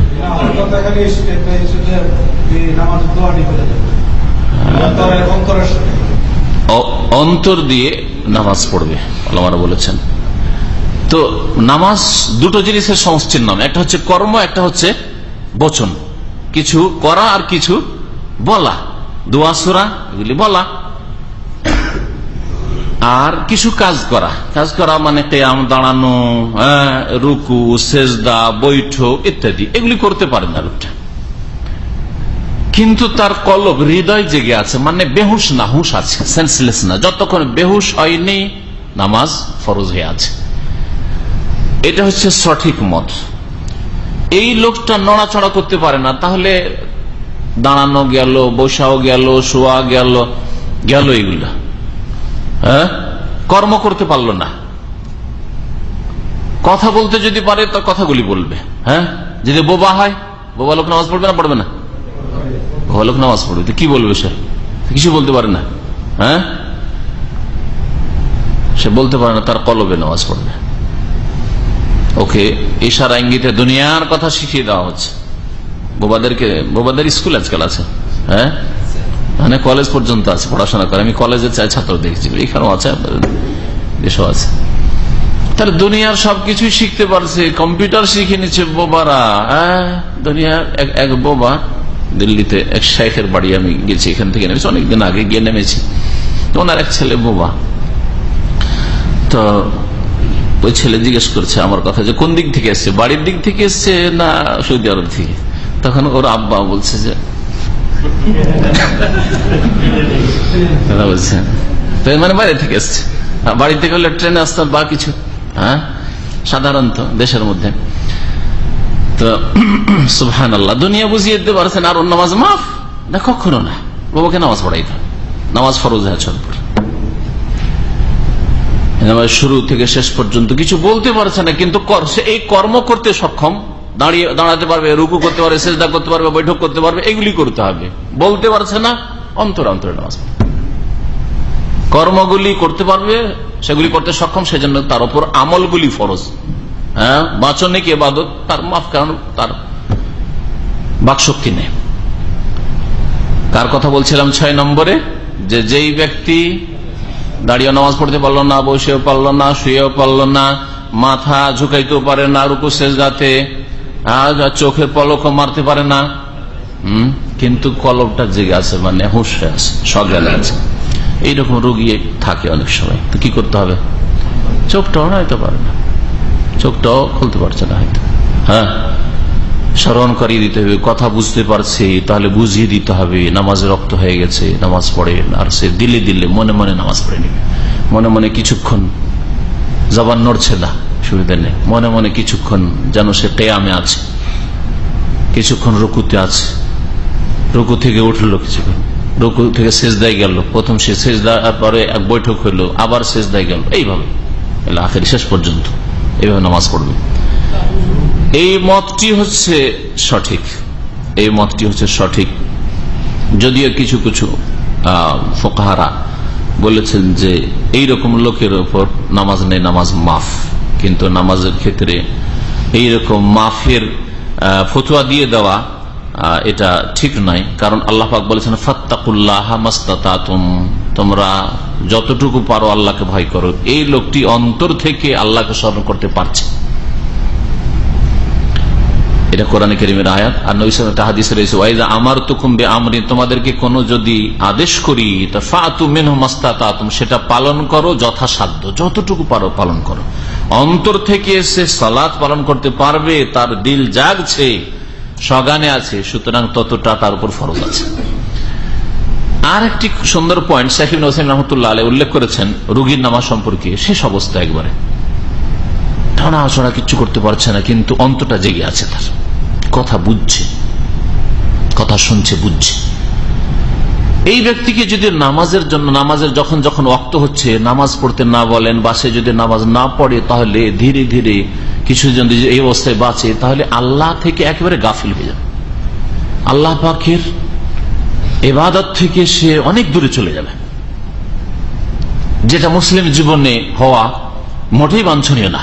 অন্তর দিয়ে নামাজ পড়বে আলমারা বলেছেন। তো নামাজ দুটো জিনিসের সংস্চির নাম, একটা হচ্ছে কর্ম, একটা হচ্ছে বচন। কিছু করা আর কিছু বলা। দোয়াসুরা এগুলি বলা। আর কিছু কাজ করা। কাজ করা মানে কেয়াম দাঁড়ানো রুকু, সেজদা, বৈঠক ইত্যাদি। এগুলি করতে পারেন না লোকটা। কিন্তু তার কলব হৃদয় জেগে আছে মানে বেহুশ না, হুশ আছে সেন্সলেস না। যতক্ষণ বেহুশ হয়নি, নামাজ ফরজ হয়ে আছে। এটা হচ্ছে সঠিক মত। এই লোকটা নড়াচড়া করতে পারে না, তাহলে দাঁড়ানো গেল, বসাও গেল, শোয়া গেল গেল এগুলা। হ্যাঁ কর্ম করতে পারল না। কথা বলতে যদি পারে তো কথাগুলি বলবে। হ্যাঁ? যদি বোবা হয়, বোবা লোক নামাজ পড়বে না পড়বে না? বোবা লোক নামাজ পড়বে। তো কি বলবে সে? কিছু বলতে পারে না। হ্যাঁ? সে বলতে পারে না, তার কলবে নামাজ পড়বে। ওকে, ইশারা ইঙ্গিতে দুনিয়ার কথা শিখিয়ে দেওয়া হচ্ছে। বোবাদেরকে, বোবাদের স্কুল আজকাল আছে। হ্যাঁ? মানে কলেজ পর্যন্ত আছে, পড়াশোনা করে। আমি কলেজে চাই, ছাত্র দেখছি। এখানেও আছে এসব আছে। তাহলে দুনিয়ার সবকিছুই শিখতে পারছে। কম্পিউটার শিখে নিচ্ছে বোবারা হ্যাঁ? দুনিয়ার এক বোবা, দিল্লিতে এক শেখের বাড়ি আমি গেছি, এখান থেকে নেমেছি। অনেকদিন আগে গিয়ে নেমেছি। ওনার এক ছেলে বোবা। তো ওই ছেলে জিজ্ঞেস করছে আমার কথা যে, কোন দিক থেকে এসছে? বাড়ির দিক থেকে এসছে না সৌদি আরব থেকে? তখন ওর আব্বা বলছে যে বলছেন। মানে বাইরে থেকে এসছে। বাড়ি থেকে হলে ট্রেনে আসতাম বা কিছু হ্যাঁ? সাধারণত দেশের মধ্যে। তো (clears throat) সুহান আল্লাহ দুনিয়া বুঝিয়ে দিতে পারছেন, আর নামাজ মাফ? না, কখনো না। বাবাকে নামাজ পড়াইতে নামাজ ফরজ হ্যাঁ শুরু থেকে শেষ পর্যন্ত কিছু বলতে পারছে না, কিন্তু এই কর্ম করতে সক্ষম। দাঁড়িয়ে, দাঁড়াতে পারবে, রুকু করতে পারবে, সেজদা করতে পারবে, বৈঠক করতে পারবে, এগুলি করতে হবে। বলতে পারছে না, অন্তর, অন্তরে নামাজ কর্মগুলি করতে পারবে, সেগুলি করতে সক্ষম, সেজন্য তার উপর আমলগুলি ফরজ। হ্যাঁ বাচনিক এবাদত? তার মাফ কারণ, তার বাকশক্তি নেই। কার কথা বলছিলাম ছয় নম্বরে? যে যেই ব্যক্তি দাঁড়িয়ে নামাজ পড়তে পারল না, বসেও পারল না, শুয়েও পারল না, মাথা ঝুঁকাইতেও পারে না, রুকু শেষ যাতে চোখের পলকও মারতে পারে না। হম? কিন্তু কলবটা জেগে আছে মানে হুঁশে আছে সজ্ঞানে আছে। এইরকম রোগী থাকে অনেক সময়। তো কি করতে হবে? চোখটাও হয়তো পারে না। চোখটাও খুলতে পারছে না হয়তো। হ্যাঁ? স্মরণ করিয়ে দিতে হবে, কথা বুঝতে পারছে, তাহলে বুঝিয়ে দিতে হবে, নামাজ রক্ত হয়ে গেছে, নামাজ পড়ে আর সে দিলে দিলে মনে মনে নামাজ পড়ে নিবে। মনে মনে কিছুক্ষণ জবান নড়ছে না। সুবিধা নেই মনে মনে কিছুক্ষণ যেন সে টেয়ামে আছে। কিছুক্ষণ রুকুতে আছে। রুকু থেকে উঠল কিছুক্ষণ। রুকু থেকে শেষ দায় গেল। প্রথম সে দেওয়ার পরে এক বৈঠক হইল, আবার শেষ দায় গেল। এইভাবে। আখের শেষ পর্যন্ত। এইভাবে নামাজ পড়বে। এই মতটি হচ্ছে সঠিক। এই মতটি হচ্ছে সঠিক। যদিও কিছু কিছু ফোকাহারা বলেছেন যে এই রকম লোকের উপর নামাজ নেই, নামাজ মাফ। কিন্তু নামাজের ক্ষেত্রে এই রকম মাফের ফতুয়া দিয়ে দেওয়া এটা ঠিক নয়। কারণ আল্লাহ পাক বলেছেন, ফত্তাকুল্লাহ মাস্তাতুম তোমরা যতটুকু পারো আল্লাহকে ভয় করো। এই লোকটি অন্তর থেকে আল্লাহকে স্মরণ করতে পারছে। এটা কোরআন করিমের আয়াত। আর নবীস রয়েছে ওয়াইজা আমার তুকুম বে আমরি তোমাদেরকে কোনো যদি আদেশ করি, তা ফাতু মেন মাস্তাতুম সেটা পালন করো যথাসাধ্য। যতটুকু পারো পালন করো। অন্তর থেকে সে সালাদ পালন করতে পারবে, তার দিল জাগছে, সগানে আছে, সুতরাং ততটা তার উপর ফরজ আছে। আর একটি সুন্দর পয়েন্ট সাকিব হোসেন রহমতুল্লাহ আলী উল্লেখ করেছেন, রুগীর নামা সম্পর্কে, শেষ অবস্থা একবারে। টানা ছড়া কিচ্ছু করতে পারছে না, কিন্তু অন্তটা জেগে আছে তার। কথা বুঝছে, কথা শুনছে, বুঝছে। এই ব্যক্তিকে যদি নামাজের জন্য, নামাজের যখন যখন অক্ত হচ্ছে, নামাজ পড়তে না বলেন বা সে যদি নামাজ না পড়ে, তাহলে ধীরে ধীরে কিছু যদি এই অবস্থায় বাঁচে, তাহলে আল্লাহ থেকে একেবারে গাফিল হয়ে যাবে। আল্লাহ পাখের এবাদত থেকে সে অনেক দূরে চলে যাবে। যেটা মুসলিম জীবনে হওয়া মোটেই বাঞ্ছনীয় না।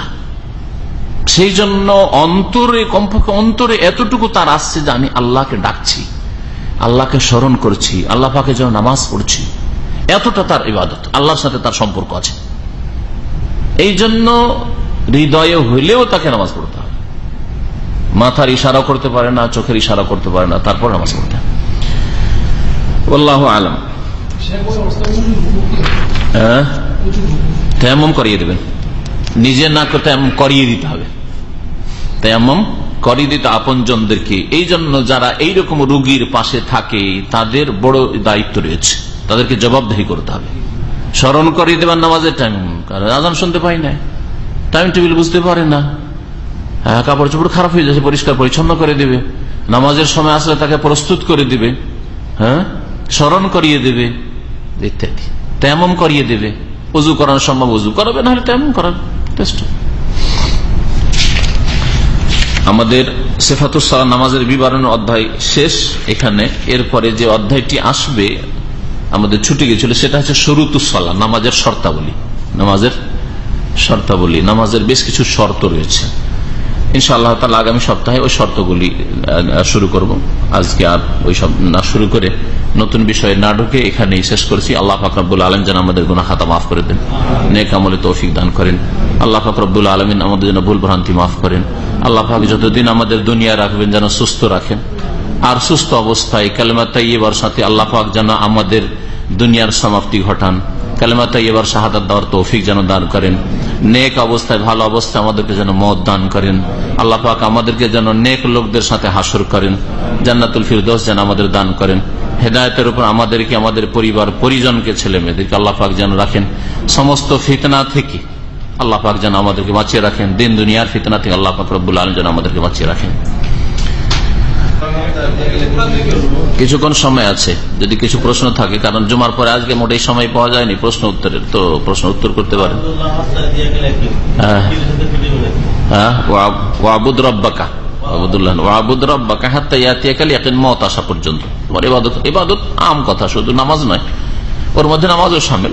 সেই জন্য অন্তরে, কমপক্ষে অন্তরে এতটুকু তার আসছে যে আমি আল্লাহকে ডাকছি। আল্লাহকে স্মরণ করছি, আল্লাহ পাকে যেন নামাজ পড়ছি। এতটা তার ইবাদত, আল্লাহর সাথে তার সম্পর্ক আছে। এই জন্য হৃদয়ে হইলেও তাকে নামাজ পড়তে হবে। মাথার ইশারা করতে পারে না, চোখের ইশারা করতে পারে না, তারপর নামাজ পড়তে হবে। আলম। তেমন করিয়ে দেবেন। নিজে না করতে করিয়ে দিতে হবে। তেমন করিয়ে দিতে আপনজনদেরকে। এই জন্য যারা এইরকম রুগীর পাশে থাকে, তাদের বড় দায়িত্ব রয়েছে। তাদেরকে জবাবদাহি করতে হবে। স্মরণ করিয়ে দেবার নামাজের টাইম আজান শুনতে পাই না। টাইম টেবিল বুঝতে পারে না। হ্যাঁ কাপড় চোপড় খারাপ হয়ে যাচ্ছে, পরিষ্কার পরিচ্ছন্ন করে দিবে। নামাজের সময় আসলে তাকে প্রস্তুত করে দিবে। হ্যাঁ স্মরণ করিয়ে দেবে। ইত্যাদি। তেমন করিয়ে দেবে। উজু করানো সম্ভব, উজু করাবে না হলে তেমন করার চেষ্টা আমাদের সেফাতুসাল নামাজের বিবরণ অধ্যায় শেষ এখানে। এরপরে যে অধ্যায়টি আসবে, আমাদের ছুটে গেছিল, সেটা হচ্ছে সরুতুসাল্লাহ নামাজের শর্তাবলী। নামাজের শর্তাবলী, নামাজের বেশ কিছু শর্ত রয়েছে। ইনশাআল্লাহ তালা আগামী সপ্তাহে ওই শর্তগুলি শুরু করব। আজকে আর ওই সব না শুরু করে নতুন বিষয়ে না ঢুকে এখানে শেষ করেছি। আল্লাহ ফাকরাবুল আলম যেন আমাদের গুনা খাতা মাফ করে দেন। নেক আমলে তৌফিক দান করেন। আল্লাহ ফাকরাবুল আলমিন আমাদের জন্য ভুল ভ্রান্তি মাফ করেন। আল্লাহ পাক যতদিন আমাদের দুনিয়া রাখবেন যেন সুস্থ রাখেন। আর সুস্থ অবস্থায় কালেমা তাইয়েবার সাথে আল্লাহ পাক যেন আমাদের দুনিয়ার সমাপ্তি ঘটান। কালেমা তাইয়েবার শাহাদাত দেওয়ার তৌফিক যেন দান করেন। নেক অবস্থায় ভালো অবস্থায় আমাদেরকে যেন মত দান করেন। আল্লাহ পাক আমাদেরকে যেন নেক লোকদের সাথে হাসর করেন। জান্নাতুল ফিরদোস যেন আমাদের দান করেন। হেদায়তের উপর আমাদেরকে, আমাদের পরিবার, পরিজনকে ছেলে মেয়েদেরকে আল্লাহ পাক যেন রাখেন। সমস্ত ফিতনা থেকে আল্লাহ পাক যেন আমাদেরকে বাঁচিয়ে রাখেন। দিন দুনিয়ার ফিতনা থেকে আল্লাহ পাক রব্বুল আলম যেন আমাদেরকে বাঁচিয়ে রাখেন। কিছুক্ষণ সময় আছে। যদি কিছু প্রশ্ন থাকে, কারণ জমার পরে আজকে মোটেই সময় পাওয়া যায়নি, প্রশ্ন উত্তরের তো প্রশ্ন উত্তর করতে পারেন। হ্যাঁ। হ্যাঁ মত আসা পর্যন্ত। আম কথা, শুধু নামাজ নয়। ওর মধ্যে সামিল।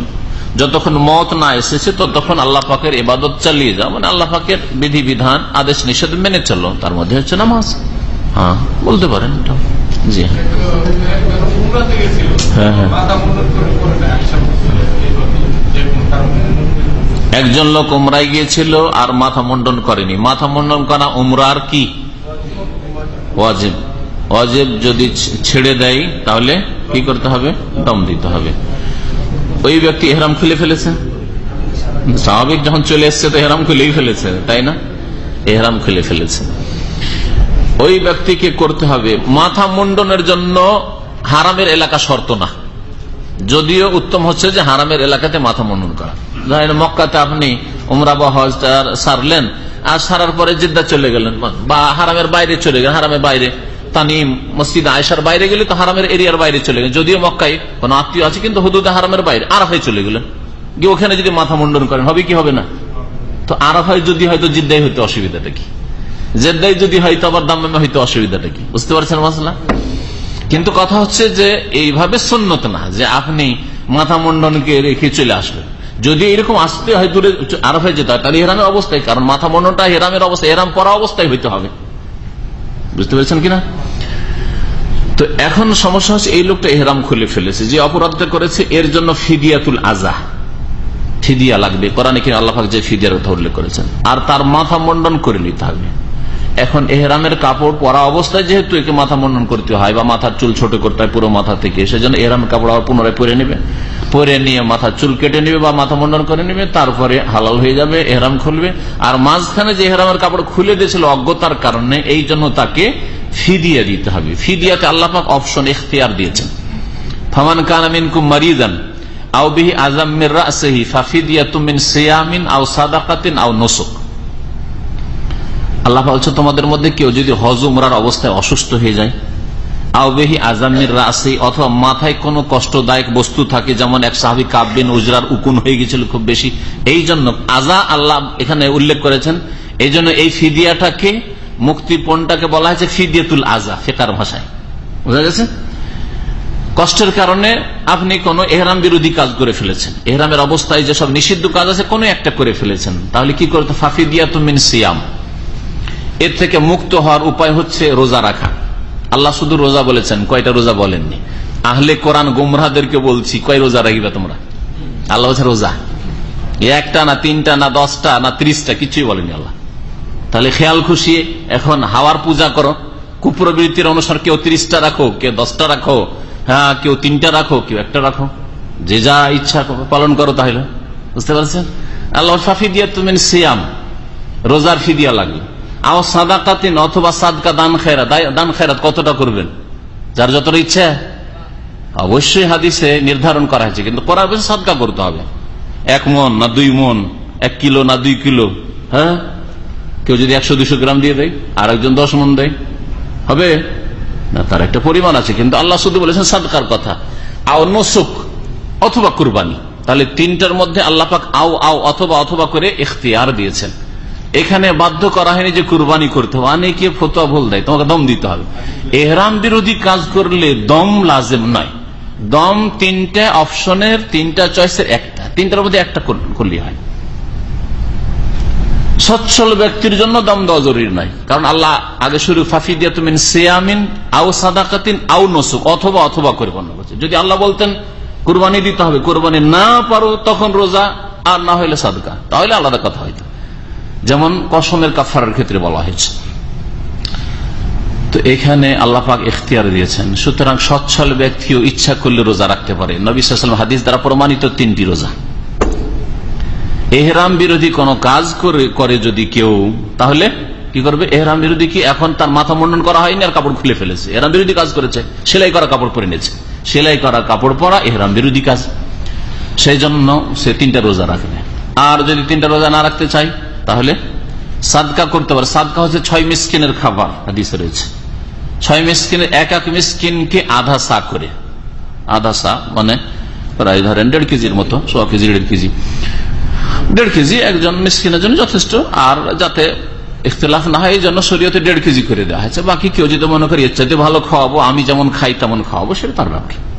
যতক্ষণ মত না এসেছে, ততক্ষণ আল্লাহ পাকের ইবাদত চালিয়ে যাও। মানে আল্লাহ পাকের বিধি বিধান আদেশ নিষেধ মেনে চলো। তার মধ্যে হচ্ছে নামাজ। হ্যাঁ বলতে পারেন। জি হ্যাঁ। হ্যাঁ, হ্যাঁ। একজন লোক উমরায় গিয়েছিল আর মাথা মুন্ডন করেনি। মাথা মুন্ডন করা উমরার কি? ওয়াজিব। ওয়াজিব যদি ছেড়ে দেয় তাহলে কি করতে হবে? দম দিতে হবে। ওই ব্যক্তি এহরাম খুলে ফেলেছে। স্বাভাবিক যখন চলে এসছে তো এহরাম খুলেই ফেলেছে তাই না? এহরাম খুলে ফেলেছে। ওই ব্যক্তিকে করতে হবে। মাথা মুন্ডনের জন্য হারামের এলাকা শর্ত না। যদিও উত্তম হচ্ছে যে হারামের এলাকাতে মাথা মুন্ডন করা। ধরেন মক্কাতে আপনি উমরা বা হজ সারলেন, আর সারার পরে জিদ্দা চলে গেলেন। বা হারামের বাইরে চলে গেলেন, হারামের বাইরে। তানিম, মসজিদ আয়সার বাইরে গেলে তো হারামের এরিয়ার বাইরে চলে গেলেন। যদিও মক্কাই কোন আত্মীয় আছে, কিন্তু হুদুদে হারামের বাইরে আর আরাফায় চলে গেলেন। গিয়ে ওখানে যদি মাথা মুন্ডন করেন, হবে কি হবে না? তো আরাফায় যদি হয়তো জিদ্দাই হইতে অসুবিধাটা কি? জেদ্দাই যদি হয়তো আবার দামে হইতে অসুবিধাটা কি? বুঝতে পারছেন মশলা কিন্তু কথা হচ্ছে যে, এইভাবে সন্ন্যত না, যে আপনি মাথা মন্ডনকে রেখে চলে আসবেন যদি এরকম আসতে হয়, দূরে আরব হয়ে যেতে হয়, তাহলে হেরামের অবস্থায়, কারণ মাথা মন্ডনটা হেরামের অবস্থায় হেরাম পরা অবস্থায় হইতে হবে। বুঝতে পেরেছেন কিনা? তো এখন সমস্যা হচ্ছে, এই লোকটা এহরাম খুলে ফেলেছে, যে অপরাধটা করেছে, এর জন্য ফিদিয়াতুল আজা ফিদিয়া লাগবে। কোরআনে কিনা আল্লাহ যে ফিদিয়ার কথা উল্লেখ করেছেন। আর তার মাথা মন্ডন করে নিতে হবে। এখন এহরামের কাপড় পরা অবস্থায় যেহেতু একে মাথা মন্ডন করতে হয় বা মাথার চুল ছোট করতে হয় পুরো মাথা থেকে, সেজন্য এহরামের কাপড় আবার পুনরায় পরে নেবে। পরে নিয়ে মাথার চুল কেটে নেবে বা মাথা মন্ডন করে নেবে, তারপরে হালাল হয়ে যাবে, এহরাম খুলবে। আর মাঝখানে যে এহরামের কাপড় খুলে দিয়েছিল অজ্ঞতার কারণে, এই জন্য তাকে ফিদিয়া দিতে হবে। ফিদিয়াতে আল্লাপাক অপশন এখতিয়ার দিয়েছেন। ফামান কানামিন মারিদান, আও বিহি আজামির রাসহি, ফাফিদিয়াতুম মিন সিয়ামিন আও সাদাকাতিন আও নুসুক। আল্লাহ বলছে, তোমাদের মধ্যে কেউ যদি হজ উমরার অবস্থায় অসুস্থ হয়ে যায়, আওবেহি আজামির রাসি অথবা মাথায় কোনো কষ্টদায়ক বস্তু থাকে, যেমন এক সাহাবি কাব্যিন উজরার উকুন হয়ে গেছিল খুব বেশি, এই জন্য আজা আল্লাহ এখানে উল্লেখ করেছেন, এই জন্য এই ফিদিয়াটাকে মুক্তিপণটাকে বলা হয়েছে ফিদিয়াতুল আজা, ফেকার ভাষায়। বুঝা গেছে? কষ্টের কারণে আপনি কোন এহরাম বিরোধী কাজ করে ফেলেছেন। এহরামের অবস্থায় যেসব নিষিদ্ধ কাজ আছে, কোনো একটা করে ফেলেছেন। তাহলে কি করতে ফাফিদিয়া তুমিন সিয়াম। এর থেকে মুক্ত হওয়ার উপায় হচ্ছে রোজা রাখা। আল্লাহ শুধু রোজা বলেছেন, কয়টা রোজা বলেননি? আহলে কোরআন গুমরাদেরকে বলছি, কয় রোজা রাখবে তোমরা? আল্লাহ হচ্ছে রোজা। একটা না তিনটা না দশটা না ত্রিশটা, কিছুই বলেনি আল্লাহ। তাহলে খেয়াল খুশি, এখন হাওয়ার পূজা করো। কুপ্রবৃত্তির অনুসার কেউ ত্রিশটা রাখো, কেউ দশটা রাখো হ্যাঁ কেউ তিনটা রাখো, কেউ একটা রাখো। যে যা ইচ্ছা পালন করো তাহলে। বুঝতে পারছেন? আল্লাহ ফাফি তুমি সিয়াম। রোজার ফিদিয়া লাগবে। আও সাদাকাতিন অথবা সাদকা দান খেরাত দান খেরাত কতটা করবেন? যার যতটা ইচ্ছা? অবশ্যই হাদিসে নির্ধারণ করা হয়েছে, কিন্তু করার বেশি সাদকা করতে হবে। এক মন না দুই মন, এক কিলো না দুই কিলো হ্যাঁ? কেউ যদি একশো দুশো গ্রাম দিয়ে দেয় আর একজন দশ মন দেয়, হবে? না, তার একটা পরিমাণ আছে, কিন্তু আল্লাহ শুধু বলেছেন সাদকার কথা। আও নসুক অথবা কুরবানি। তাহলে তিনটার মধ্যে আল্লাহ পাক আও আও অথবা অথবা করে ইখতিয়ার দিয়েছেন। এখানে বাধ্য করা হয়নি যে কুরবানি করতে হবে। অনেকে ফতোয়া ভুল দেয়, তোমাকে দম দিতে হবে। এহরাম বিরোধী কাজ করলে দম লাজেম নয়। দম তিনটা অপশনের, তিনটা চয়েসের একটা। তিনটার মধ্যে একটা করলে হয়। সচ্ছল ব্যক্তির জন্য দম দেওয়া জরুরি নাই কারণ আল্লাহ আগে শুরু ফাফি দিয়া তুমি সিয়ামিন আও সাদাকাতিন আও নসুক, অথবা অথবা করে করছে। যদি আল্লাহ বলতেন, কোরবানি দিতে হবে, কোরবানি না পারো, তখন রোজা, আর না হইলে সাদকা। তাহলে আলাদা কথা হইতো। যেমন কসমের কাফারের ক্ষেত্রে বলা হয়েছে। তো এখানে আল্লাহ পাক এখতিয়ার দিয়েছেন, সুতরাং সচ্ছল ব্যক্তিও ইচ্ছা করলে রোজা রাখতে পারে। নবিসাম হাদিস দ্বারা প্রমাণিত তিনটি রোজা। এহরাম বিরোধী কোন কাজ করে যদি কেউ, তাহলে কি করবে? এহরাম বিরোধী কি এখন তার মাথা মুন্ডন করা হয়নি আর কাপড় খুলে ফেলেছে? এহরাম বিরোধী কাজ করেছে, সেলাই করা কাপড় পরে নিয়েছে। সেলাই করা কাপড় পরা এহরাম বিরোধী কাজ। সেই জন্য সে তিনটা রোজা রাখবে। আর যদি তিনটা রোজা না রাখতে চাই তাহলে সাদকা করতে পারে। সাদকা হচ্ছে ছয় মিসকিনের খাবার, হাদিসে রয়েছে। ছয় মিসকিনের, এক এক মিসকিনকে আধা সা করে। আধা সা মানে প্রায় ধরেন দেড় কেজির মতো, সোয়া কেজি, দেড় কেজি। দেড় কেজি একজন মিসকিনের জন্য যথেষ্ট। আর যাতে ইখতলাফ না হয়, এই জন্য শরীয়তে দেড় কেজি করে দেওয়া হয়েছে। বাকি কেউ যদি মনে করি ইচ্ছাতে ভালো খাওয়াবো, আমি যেমন খাই তেমন খাওয়াবো, সেটা তার ব্যাপার।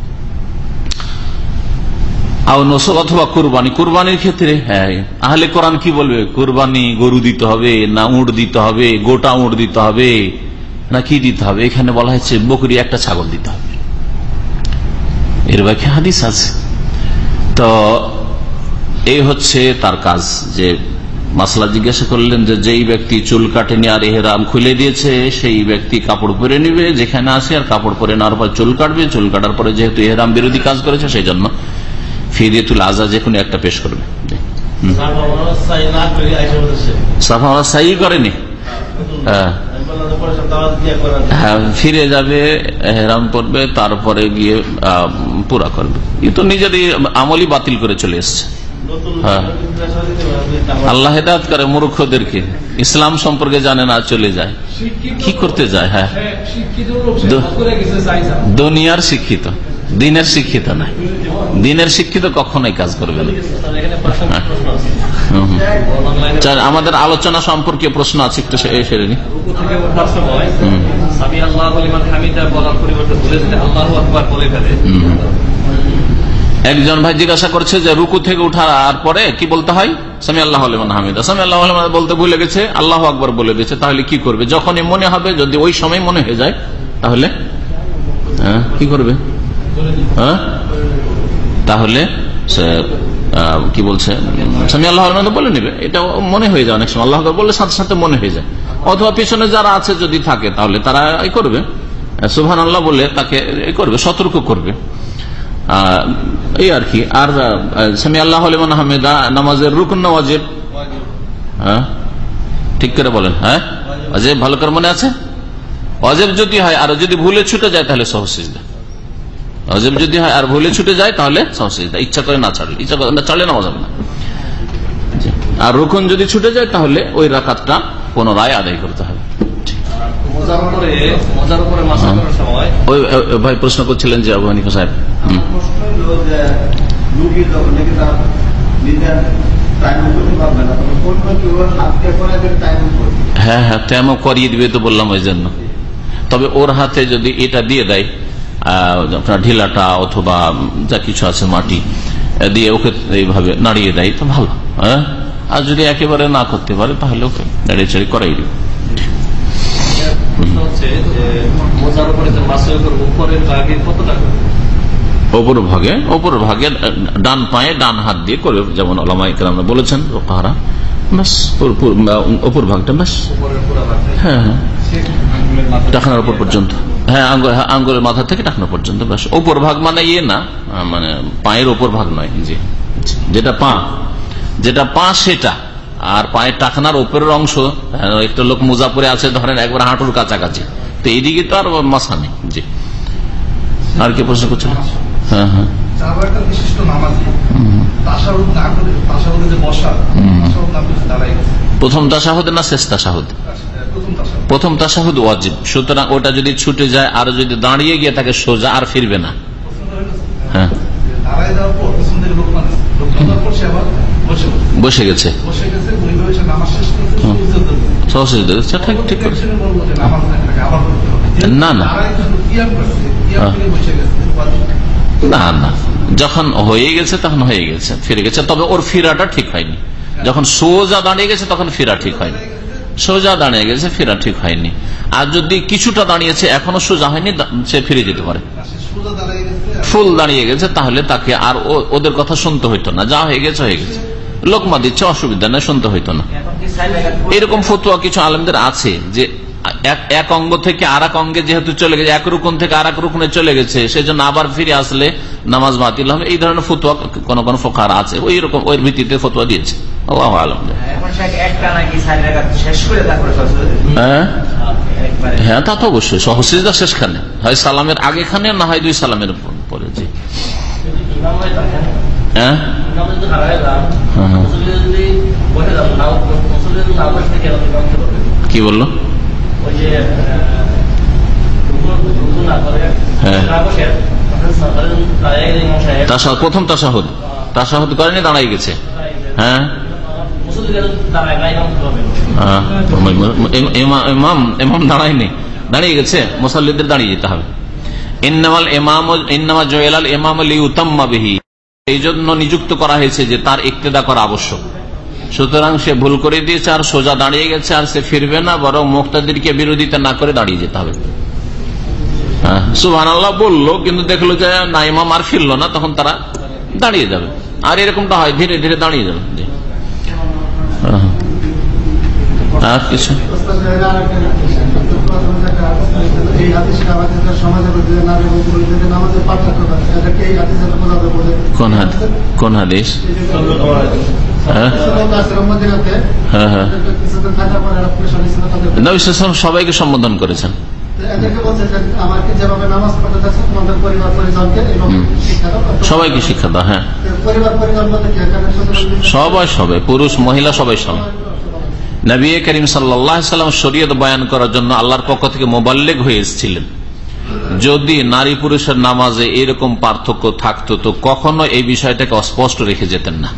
অথবা কুরবানি, কুরবানির ক্ষেত্রে হ্যাঁ আহলে কোরআন কি বলবে? কুরবানি গরু দিতে হবে, না উঁট দিতে হবে, গোটা উঁট দিতে হবে, না কি দিতে হবে? এখানে বলা হয়েছে বকরি একটা ছাগল দিতে হবে। এর বাকি হাদিস আছে। তো এই হচ্ছে তার কাজ যে মাসলা জিজ্ঞাসা করলেন যে যেই ব্যক্তি চুল কাটেনি আর এহেরাম খুলে দিয়েছে, সেই ব্যক্তি কাপড় পরে নিবে, যেখানে আসে আর কাপড় পরে নেওয়ার পর চুল কাটবে, চুল কাটার পরে যেহেতু এহেরাম বিরোধী কাজ করেছে, সেই জন্য ফিরিয়েতুল আজা যে কোনো একটা পেশ করবে। সাফা সাই করেনি? হ্যাঁ। হ্যাঁ ফিরে যাবে হেরাম করবে তারপরে গিয়ে পুরা করবে। এ তো নিজেরই আমলই বাতিল করে চলে এসছে। হ্যাঁ। আল্লাহ হেদায়ত করে মূর্খদেরকে। ইসলাম সম্পর্কে জানে না চলে যায়। কি করতে যায়? হ্যাঁ। দুনিয়ার শিক্ষিত। দিনের শিক্ষিত নাই। দিনের শিক্ষিত কখনোই কাজ করবে না। আমাদের আলোচনা সম্পর্কে প্রশ্ন আছে একটু সেরে একজন ভাই জিজ্ঞাসা করছে যে রুকু থেকে উঠার পরে কি বলতে হয়? সামি আল্লাহ হামিদা। সামি আল্লাহ বলতে ভুলে গেছে আল্লাহ আকবর বলে দিয়েছে তাহলে কি করবে? যখনই মনে হবে যদি ওই সময় মনে হয়ে যায় তাহলে? কি করবে? হ্যাঁ তাহলে কি বলছে? স্বামী আল্লাহ বলে নিবে। এটা মনে হয়ে যায় অনেক সময়। আল্লাহ বললে সাথে সাথে মনে হয়ে যায়। অথবা পিছনে যারা আছে যদি থাকে, তাহলে তারা এই করবে। সুহান আল্লাহ বলে তাকে করবে, সতর্ক করবে। এই আর কি। আর স্বামী আল্লাহ আলমান আহমেদা নামাজের রুকন নওয়াজের হ্যাঁ? ঠিক করে বলেন। হ্যাঁ? অজেব ভালো করে মনে আছে? অজেব যদি হয়, আর যদি ভুলে ছুটে যায়, তাহলে সহসিজদা অজেব যদি হয় আর ভুলে ছুটে যায় তাহলে সহসিজদা ইচ্ছা করে না ছাড়লে। ইচ্ছা করে না ছাড়লে নামাজ হবে না। আর রুকন যদি ছুটে যায় তাহলে ওই রাখাতটা পুনরায় আদায় করতে হবে। ভাই প্রশ্ন করছিলেন যে আবু হানিফা সাহেব হ্যাঁ হ্যাঁ তেমন করিয়ে দিবে তো বললাম ওই জন্য। তবে ওর হাতে যদি এটা দিয়ে দেয় আপনার ঢিলাটা অথবা যা কিছু আছে মাটি দিয়ে ওকে এইভাবে নাড়িয়ে দেয় তো ভালো হ্যাঁ? আর যদি একেবারে না করতে পারে তাহলে ওকে দাঁড়িয়ে চাড়ি করাই দিবে। অপর ভাগে অপর ভাগে ডান পায়ে ডান হাত দিয়ে করে যেমন আমরা বলেছেন পাহারা অপর ভাগটা ব্যাস। হ্যাঁ হ্যাঁ। টাকানোর উপর পর্যন্ত। হ্যাঁ আঙ্গুলের মাথা থেকে টাকানো পর্যন্ত ব্যাস। ওপর ভাগ মানে ইয়ে না মানে পায়ের ওপর ভাগ নয় জি। যেটা পা যেটা পা সেটা আর পায়ের টাকানার ওপরের অংশ একটা লোক মোজা পরে আছে ধরেন একবার হাঁটুর কাছাকাছি তো এইদিকে তো আর মাসা নেই জি। আর কি প্রশ্ন করছেন হ্যাঁ হ্যাঁ। প্রথম তাসাহুদ না শেষ তাসাহুদ? প্রথম তাসাহুদ ওয়াজিব। সুতরাং ওটা যদি ছুটে যায়, আর যদি দাঁড়িয়ে গিয়ে তাকে সোজা, আর ফিরবে না। হ্যাঁ। বসে গেছে। না না। না না। যখন হয়ে গেছে, তখন হয়ে গেছে, ফিরে গেছে। তবে ওর ফিরাটা ঠিক হয়নি। যখন সোজা দাঁড়িয়ে গেছে, তখন ফিরা ঠিক হয়নি। সোজা দাঁড়িয়ে গেছে ফেরা ঠিক হয়নি। আর যদি কিছুটা দাঁড়িয়েছে, এখনও সোজা হয়নি সে ফিরে যেতে পারে। ফুল দাঁড়িয়ে গেছে, তাহলে তাকে আর ওদের কথা শুনতে হইতো না। যা হয়ে গেছে হয়ে গেছে। লোকমা দিচ্ছে, অসুবিধা নেই, শুনতে হইতো না। এরকম ফতুয়া কিছু আলমদের আছে যে, এক- অঙ্গ থেকে আর এক অঙ্গে যেহেতু চলে গেছে, এক রুকুন থেকে আর এক রুকুনে চলে গেছে, সেজন্য আবার ফিরে আসলে নামাজ বাতিল হবে। এই ধরনের ফতুয়া কোন কোন ফোকার আছে। ওই রকম ওই ভিত্তিতে ফতুয়া দিয়েছে। আল্লাহ আলম। তারপরে সরস্বতী হ্যাঁ? হ্যাঁ তা তো অবশ্যই। সহসিজা শেষখানে। হয় সালামের আগে খানে না হয় দুই সালামের পরে জি। হ্যাঁ? হ্যাঁ, হ্যাঁ। কি বলল? হ্যাঁ। প্রথম তাসাহুদ। তাসাহুদ করেনি দাঁড়াই গেছে। হ্যাঁ? হ্যাঁ, তার ইক্তেদা করা আবশ্যক। সুতরাং সে ভুল করে দিয়েছে আর সোজা দাঁড়িয়ে গেছে আর সে ফিরবে না বরং মুক্তাদিরকে বিরোধিতা না করে দাঁড়িয়ে যেতে হবে। সুহান আল্লাহ বলল কিন্তু দেখল যে না ইমাম আর ফিরলো না তখন তারা দাঁড়িয়ে যাবে। আর এরকমটা হয় ধীরে ধীরে দাঁড়িয়ে যাবে। বোঝাতে বলে কোন হাদিস কোন হ্যাঁ? হ্যাঁ হ্যাঁ। সবাইকে সম্বোধন করেছেন। সবাইকে শিক্ষা দাও হ্যাঁ। সবাই সবাই, পুরুষ, মহিলা সবাই সবাই নবী করিম সাল্লাম শরীয়ত বয়ান করার জন্য আল্লাহর পক্ষ থেকে মোবাল্লেগ হয়ে এসেছিলেন। যদি নারী পুরুষের নামাজে এরকম পার্থক্য থাকতো, তো কখনো এই বিষয়টাকে অস্পষ্ট রেখে যেতেন না।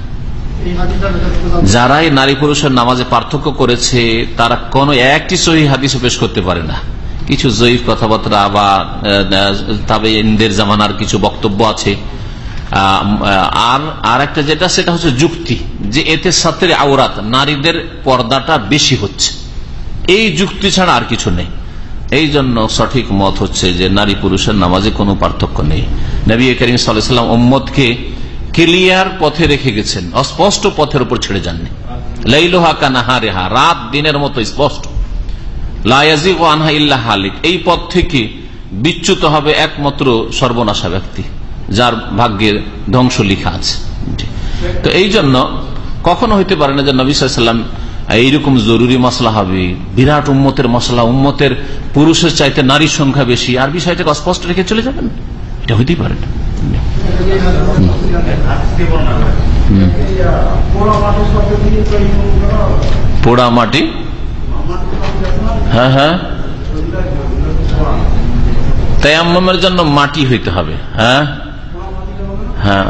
যারাই নারী পুরুষের নামাজে পার্থক্য করেছে, তারা কোনো একটি সহি হাদিস পেশ করতে পারে না। কিছু জয়ীফ কথাবার্তা বা তবে ইন্দের জামানার কিছু বক্তব্য আছে। আর আর একটা যেটা, সেটা হচ্ছে যুক্তি, যে এতে সাথে আওরাত, নারীদের পর্দাটা বেশি হচ্ছে। এই যুক্তি ছাড়া আর কিছু নেই। এই জন্য সঠিক মত হচ্ছে যে নারী পুরুষের নামাজে কোনো পার্থক্য নেই। নবী করিম সাল্লাম ওম্মদকে ক্লিয়ার পথে রেখে গেছেন, অস্পষ্ট পথের উপর ছেড়ে যাননি। কানাহা রেহা রাত দিনের মতো স্পষ্ট। লায়াজি ও আনহা হালিক, এই পথ থেকে বিচ্যুত হবে একমাত্র সর্বনাশা ব্যক্তি। যার ভাগ্যের ধ্বংস লিখা আছে। তো এই জন্য কখনো হইতে পারে না যে নবী সাল্লাম এইরকম জরুরি মশলা হবে, বিরাট উম্মতের মশলা, উম্মতের পুরুষের চাইতে নারীর সংখ্যা বেশি, আর বিষয়টাকে অস্পষ্ট রেখে চলে যাবেন? এটা হইতেই পারে না। পোড়া মাটি? হ্যাঁ হ্যাঁ। তায়াম্মের জন্য মাটি হইতে হবে হ্যাঁ। হ্যাঁ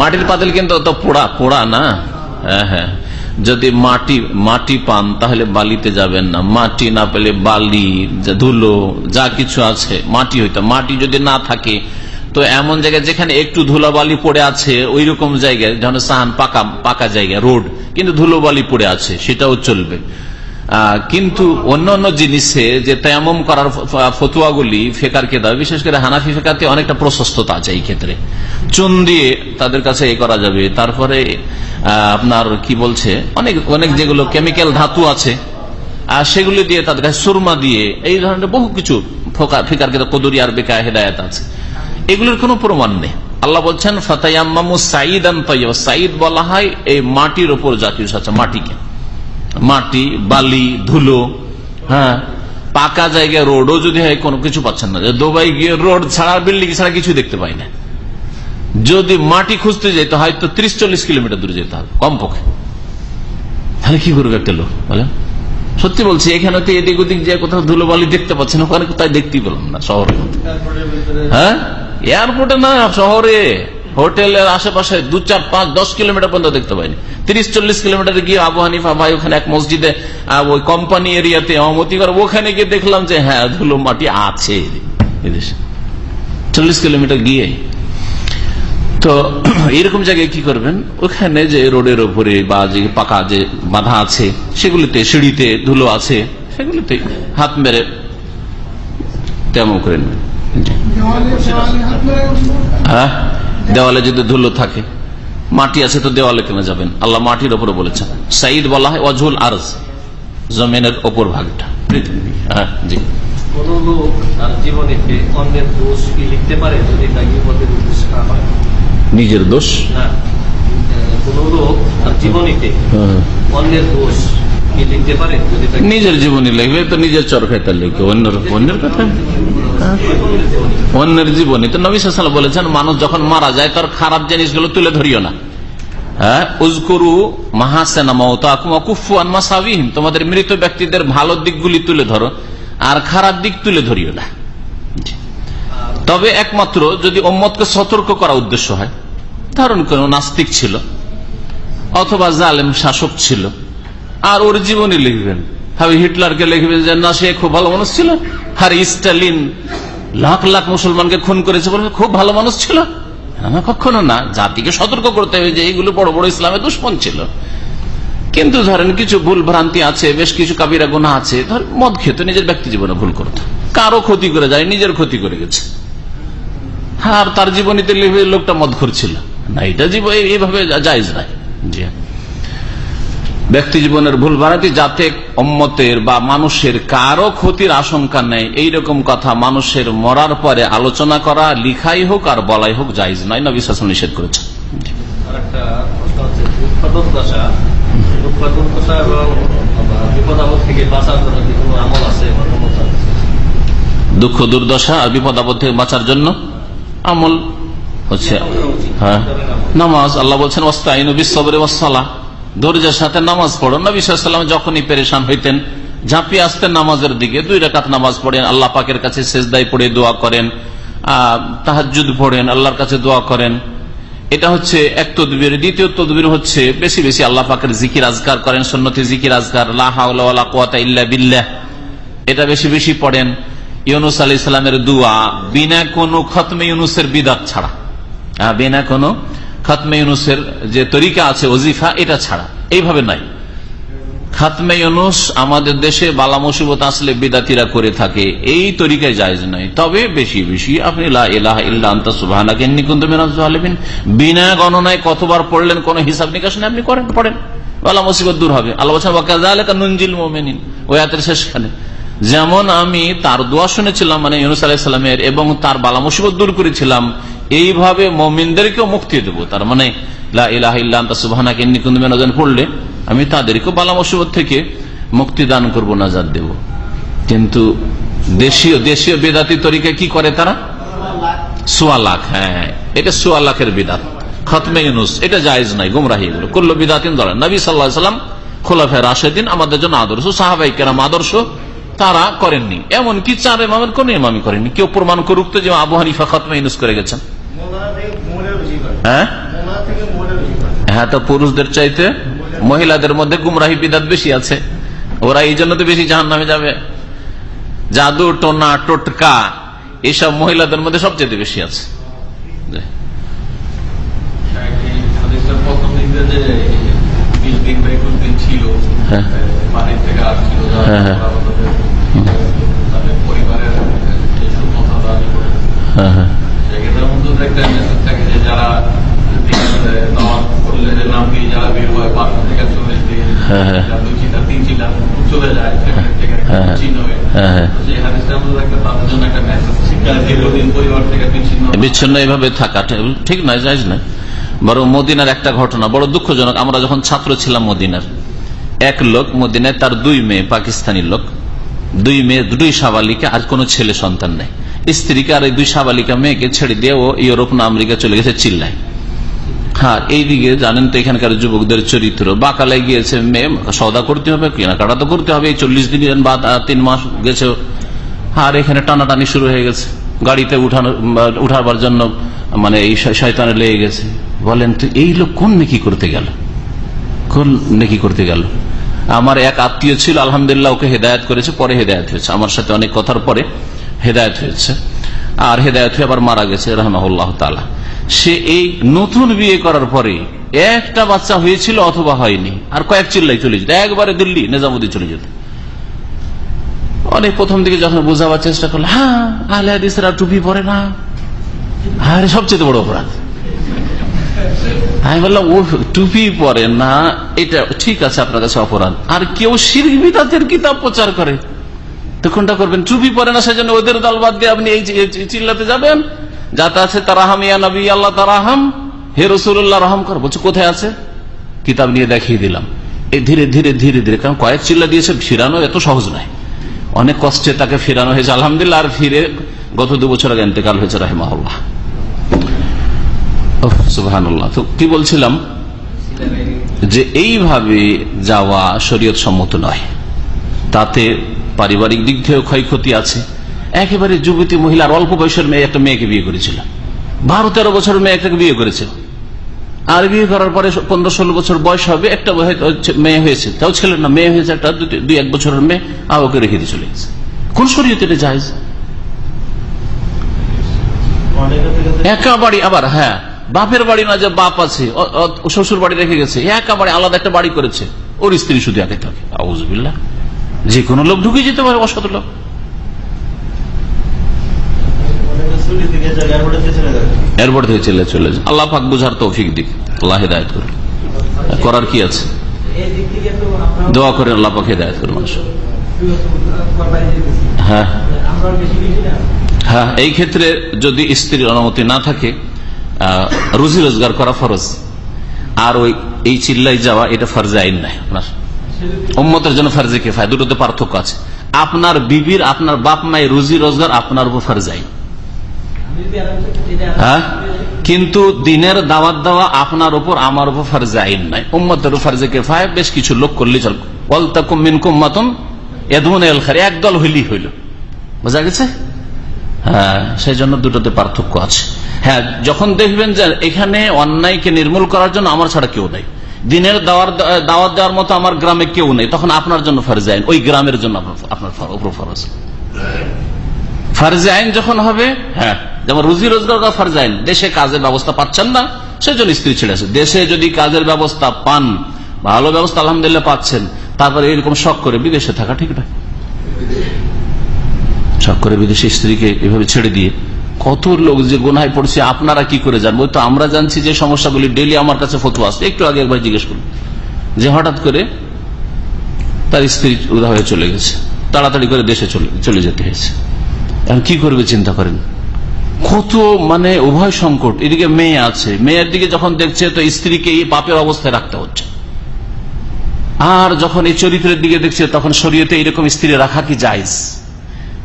মাটির পাতিল কিন্তু তো পোড়া পোড়া না। হ্যাঁ হ্যাঁ। যদি মাটি মাটি পান, তাহলে বালিতে যাবেন না। মাটি না পেলে বালি ধুলো, যা কিছু আছে, মাটি হইতো। মাটি যদি না থাকে, তো এমন জায়গায় যেখানে একটু ধুলোবালি পড়ে আছে ওই রকম জায়গায়, যেমন সাহান পাকা পাকা জায়গা, রোড, কিন্তু ধুলোবালি পড়ে আছে, সেটাও চলবে। কিন্তু অন্য অন্য জিনিসে যে তেমন করার ফতুয়াগুলি ফেকার কেদার বিশেষ করে হানাফি ফেকাতে অনেকটা প্রশস্ততা আছে এই ক্ষেত্রে। চুন দিয়ে তাদের কাছে এ করা যাবে। তারপরে আপনার কি বলছে? অনেক অনেক যেগুলো কেমিক্যাল ধাতু আছে আর সেগুলি দিয়ে তাদের কাছে সুরমা দিয়ে, এই ধরনের বহু কিছু ফোকা- ফিকার কেদার কদুরি আর বেকা হেদায়ত আছে। এগুলোর কোনো প্রমাণ নেই। আল্লাহ বলছেন ফাতাইয়াম্মামু সাইদ সাইদ বলা হয় এই মাটির ওপর জাতীয় মাটিকে। মাটি বালি ধুলো হ্যাঁ পাকা জায়গায় রোডও যদি হয় কোনো কিছু পাচ্ছেন না। দুবাই গিয়ে রোড ছাড়া বিল্ডিং ছাড়া কিছু দেখতে পাই না। যদি মাটি খুঁজতে যেতে হয়তো ত্রিশ চল্লিশ কিলোমিটার দূরে যেতে হবে কমপক্ষে। তাহলে কি করবে একটা লোক বলে সত্যি বলছি এখানে তো এদিক ওদিক যে কোথাও ধুলো বালি দেখতে পাচ্ছেন ওখানে কোথায় দেখতেই পেলাম না শহরের মধ্যে। হ্যাঁ? এয়ারপোর্টে না শহরে। হোটেলের আশেপাশে দু চার পাঁচ দশ কিলোমিটার পর্যন্ত দেখতে পাইনি। তিরিশ চল্লিশ কিলোমিটার গিয়ে আবু হানিফা ভাই ওখানে এক মসজিদে ওই কোম্পানি এরিয়াতে অমতি করে ওখানে গিয়ে দেখলাম যে হ্যাঁ ধুলো মাটি আছে এদেশে চল্লিশ কিলোমিটার গিয়ে। তো (clears throat) এরকম জায়গায় কি করবেন? ওখানে যে রোডের ওপরে বা যে পাকা যে বাধা আছে সেগুলিতে সিঁড়িতে ধুলো আছে সেগুলিতে হাত মেরে তেমন করে নেবেন। হ্যাঁ? দেওয়ালে যদি ধুলো থাকে মাটি আছে তো দেওয়ালে কেন যাবেন? আল্লাহ মাটির ওপরে বলেছেন সাইদ বলা হয় অঝুল আরজ জমিনের ওপর ভাগটা। পৃথিবী হ্যাঁ জি। কোন লোক তার জীবনীতে অন্যের দোষ কি লিখতে পারে যদি তা উদ্দেশ্য না হয়? নিজের দোষ? না। কোন লোক তার জীবনীতে অন্যের দোষ কি লিখতে পারে যদি নিজের জীবনী লিখবে তো নিজের চরকাইতা লিখবে অন্যের অন্যের কথা? অন্যের জীবনী অন্যের তো নবী সাল্লাম বলেছেন মানুষ যখন মারা যায়, তার খারাপ জিনিসগুলো তুলে ধরিও না। হ্যাঁ? তোমাদের মৃত ব্যক্তিদের ভালো দিকগুলি তুলে ধরো, আর খারাপ দিক তুলে ধরিও না। তবে একমাত্র যদি ওম্মতকে সতর্ক করা উদ্দেশ্য হয় ধরুন কোন নাস্তিক ছিল, অথবা জালেম শাসক ছিল, আর ওর জীবনী লিখবেন হিটলারকে লিখবেন যে, না, সে খুব ভালো মানুষ ছিল। আর স্টালিন লাখ লাখ মুসলমানকে খুন করেছে বলে খুব ভালো মানুষ ছিল। কখনো না। জাতিকে সতর্ক করতে হবে যে এইগুলো বড় বড় ইসলামের দুশ্মন ছিল। কিন্তু ধরেন, কিছু ভুল ভ্রান্তি আছে, বেশ কিছু কাবিরা গুণা আছে। ধর, মদ খেত নিজের ব্যক্তি জীবনে ভুল করত। কারও ক্ষতি করে যায়, নিজের ক্ষতি করে গেছে। আর তার জীবনীতে লিখবে, লোকটা মদ ছিল। না, এটা জীবন এইভাবে জায়জ নাই। ব্যক্তি জীবনের ভুল বাড়াতে যাতে অম্মতের বা মানুষের কারও ক্ষতির আশঙ্কা নেই এইরকম কথা মানুষের মরার পরে আলোচনা করা লিখাই হোক আর বলাই হোক জায়জ নয় নবী শাসন নিষেধ করেছে? দুঃখ দুর্দশা আর বিপদ আপদ থেকে বাঁচার জন্য আমল হচ্ছে হ্যাঁ নামাজ। আল্লাহ বলছেন ওস্তাইন বিশ্বরে ওসালা ধৈর্যের সাথে নামাজ পড়ো। নবী সাল্লাম যখনই পেরেশান হইতেন, ঝাঁপিয়ে আসতেন নামাজের দিকে, দুই রেখাত নামাজ পড়েন, আল্লাহ পাকের কাছে শেষদায় পড়ে দোয়া করেন তাহাজুদ পড়েন, আল্লাহর কাছে দোয়া করেন। এটা হচ্ছে এক তদবির। দ্বিতীয় তদবির হচ্ছে বেশি বেশি আল্লাহ পাকের জিকির আজগার করেন, সন্নতি জিকির আজগার বিল্লাহ। এটা বেশি বেশি পড়েন। ইউনুস আলি ইসলামের দুয়া, বিনা কোনো খতমে ইউনুসের বিদাত ছাড়া। বিনা কোনো খতমে ইউনুসের যে তরিকা আছে, ওজিফা, এটা ছাড়া। এইভাবে নাই। খাতমে ইউনুস আমাদের দেশে বালা মুসিবত আসলে বিদাতিরা করে থাকে। এই তরিকায় জায়জ নাই। তবে বেশি বেশি আপনি বিনা গণনায় কতবার পড়লেন, কোন হিসাব নিকাশ নেই, আপনি করেন, পড়েন। বালা মুসিবত দূর হবে। আল্লাহ শেষখানে। যেমন আমি তার দোয়া শুনেছিলাম মানে ইউনুস আলাইহিস সালামের, এবং তার বালা মুসিবত দূর করেছিলাম এইভাবে মমিনদেরকেও মুক্তি দেব। তার মানে সুবহানাকা জালিমিন পড়লে আমি তাদেরকেও বালা মুসিবত থেকে মুক্তি দান করব নাজাদ দেব। কিন্তু দেশীয় দেশীয় বেদাতি তরিকা কি করে তারা? সোয়া লাখ হ্যাঁ এটা সোয়া লাখের বিদাত। খতমে ইউনুস, এটা জায়েজ নাই, গুমরাহি এগুলো। করল বিদাতিন দলেন নবী সাল্লাহ সাল্লাম খোলাফে রাশেদিন আমাদের জন্য আদর্শ সাহাবাই কেরাম আদর্শ তারা করেননি। এমনকি চার ইমামের কোন ইমামি করেননি। কেউ প্রমাণ করুক তো যে আবু হানিফা খতমে ইউনুস করে গেছেন। হ্যাঁ? হ্যাঁ তো পুরুষদের চাইতে মহিলাদের মধ্যে গুমরাহি বিদাত বেশি আছে। ওরা এই জন্য তো বেশি জাহান নামে যাবে। জাদু টোনা টোটকা এইসব মহিলাদের মধ্যে সবচেয়ে বেশি আছে। হ্যাঁ। যারা হ্যাঁ, দীর্ঘদিন পরিবার থেকে বিচ্ছিন্ন এইভাবে থাকা ঠিক নয় যাইজ না বরং মদিনার একটা ঘটনা বড় দুঃখজনক। আমরা যখন ছাত্র ছিলাম মদিনার, এক লোক মদিনায় তার দুই মেয়ে পাকিস্তানি লোক, দুই মেয়ে, দুই সাবালিকা আর কোনো ছেলে সন্তান নেই। স্ত্রীকে আর এই দুই সাবালিকা মেয়েকে ছেড়ে দিয়ে ও ইউরোপ না, আমেরিকা চলে গেছে, চিল্লায়। হ্যাঁ এইদিকে জানেন তো এখানকার যুবকদের চরিত্র। বাকালায় গিয়েছে মেয়ে সৌদা করতে হবে, কেনাকাটা তো করতে হবে চল্লিশ দিন বা তিন মাস গেছে। আর এখানে টানাটানি শুরু হয়ে গেছে। গাড়িতে উঠানো উঠাবার জন্য মানে এই শয়তানে লেগে গেছে। বলেন তো, এই লোক কোন নেকি করতে গেল? কোন নেকি করতে গেল? আমার এক আত্মীয় ছিল, আলহামদুলিল্লাহ, ওকে হেদায়ত করেছে, পরে হেদায়ত হয়েছে। আমার সাথে অনেক কথার পরে হেদায়ত হয়েছে। আর হেদায়ত হয়ে আবার মারা গেছে, রহমাহুল্লাহ তালা সে এই নতুন বিয়ে করার পরে একটা বাচ্চা হয়েছিল অথবা হয়নি। আর কয়েক চিল্লাই চলে যেত। একবারে দিল্লি নিজামুদ্দি চলে যেত। অনেক প্রথম দিকে যখন বোঝাবার চেষ্টা করল হ্যাঁ আহলে হাদিসরা টুপি পরে না? আরে, সবচেয়ে বড় অপরাধ। আমি বললাম টুপি পরে না, এটা ঠিক আছে আপনার কাছে অপরাধ। আর কেউ শিরিক কিতাব প্রচার করে। তো কোনটা করবেন? টুপি পরে না, সেজন্য ওদের দল বাদ দিয়ে আপনি এই চিল্লাতে যাবেন? যাতে আছে তারাহাম, ইয়া নবী, আল্লাহ তারাহাম। হে রসুল্লাহ রহম কর। বলছে, কোথায় আছে? কিতাব নিয়ে দেখিয়ে দিলাম। এই ধীরে ধীরে ধীরে ধীরে। কারণ কয়েক চিল্লা দিয়েছে ফিরানো এত সহজ নয়। অনেক কষ্টে তাকে ফিরানো হয়েছে। আলহামদুলিল্লাহ, আর ফিরে গত দু বছর আগে ইন্তেকাল হয়েছে, রাহেমাহুল্লাহ। সুবাহান্লাহ তো কি বলছিলাম? যে এইভাবে যাওয়া শরীয়ত সম্মত নয়। তাতে পারিবারিক দিক থেকেও ক্ষয়ক্ষতি আছে। একেবারে যুবতী মহিলার অল্প বয়সের মেয়ে একটা মেয়েকে বিয়ে করেছিল। বারো তেরো বছরের মেয়ে একটাকে বিয়ে করেছে আর বিয়ে করার পরে পনেরো ষোলো বছর বয়স হবে, একটা মেয়ে হয়েছে। তাও ছেলে না, মেয়ে হয়েছে, একটা দুই- এক বছরের মেয়ে আর ওকে রেখে দিয়ে চলে গেছে। কোন শরীয়তে এটা যায় একা বাড়ি আবার হ্যাঁ। বাপের বাড়ি না যে বাপ আছে শ্বশুর বাড়ি রেখে গেছে একা বাড়ি আলাদা একটা বাড়ি করেছে। ওর স্ত্রী শুধু একে থাকে। আউজবিল্লা যে কোনো লোক ঢুকে যেতে পারে, অসৎ লোক। এয়ারপোর্ট থেকে চলে চলে। আল্লাহ পাক বুঝার তৌফিক দিক। আল্লাহ হেদায়ত করুন করার কি আছে? দোয়া করে আল্লাহ পাক হেদায়ত করুন হ্যাঁ। হ্যাঁ এই ক্ষেত্রে যদি স্ত্রীর অনুমতি না থাকে রুজি রোজগার করা ফরজ। আর ওই, এই চিল্লাই যাওয়া, এটা ফরজে আইন নাই আপনার। উম্মতের জন্য ফরজে কেফায় দুটোতে পার্থক্য আছে। আপনার বিবির, আপনার বাপ মায়ের রুজি রোজগার আপনার উপর ফরজে আইন। হ্যাঁ? কিন্তু দিনের দাওয়াত দেওয়া আপনার উপর আমার উপর ফরজে আইন নাই। উম্মতের ফরজে কেফায় বেশ কিছু লোক করলে চল। অলতাকুম মিনকুম মাতুন এদমন এল খারি একদল হইলি হইল। বোঝা গেছে? হ্যাঁ সেই জন্য দুটোতে পার্থক্য আছে। হ্যাঁ যখন দেখবেন যে এখানে অন্যায়কে নির্মূল করার জন্য আমার ছাড়া কেউ নেই। দিনের দাওয়ার দাওয়াত দেওয়ার মতো আমার গ্রামে কেউ নেই। তখন আপনার জন্য ফরজ আইন। ওই গ্রামের জন্য আপনার উপর ফরজ। ফার্জে আইন যখন হবে হ্যাঁ। যেমন রুজি রোজগার করা ফার্জে আইন দেশে কাজের ব্যবস্থা পাচ্ছেন না সেজন্য স্ত্রী ছেড়ে আছে দেশে যদি কাজের ব্যবস্থা পান ভালো ব্যবস্থা আলহামদুলিল্লাহ পাচ্ছেন তারপরে এরকম শখ করে বিদেশে থাকা ঠিক নয় শখ করে বিদেশি স্ত্রীকে এভাবে ছেড়ে দিয়ে কত লোক যে গোনায় পড়ছে আপনারা কি করে জানব? তো আমরা জানছি যে সমস্যাগুলি ডেলি আমার কাছে ফটো আসছে। একটু আগে একবার জিজ্ঞেস করুন। যে হঠাৎ করে তার স্ত্রী উদা হয়ে চলে গেছে তাড়াতাড়ি করে দেশে চলে যেতে হয়েছে। এখন কি করবে চিন্তা করেন? কত মানে উভয় সংকট, এদিকে মেয়ে আছে, মেয়ের দিকে যখন দেখছে তো স্ত্রীকে এই পাপের অবস্থায় রাখতে হচ্ছে। আর যখন এই চরিত্রের দিকে দেখছে তখন শরীয়তে এরকম স্ত্রী রাখা কি জায়জ?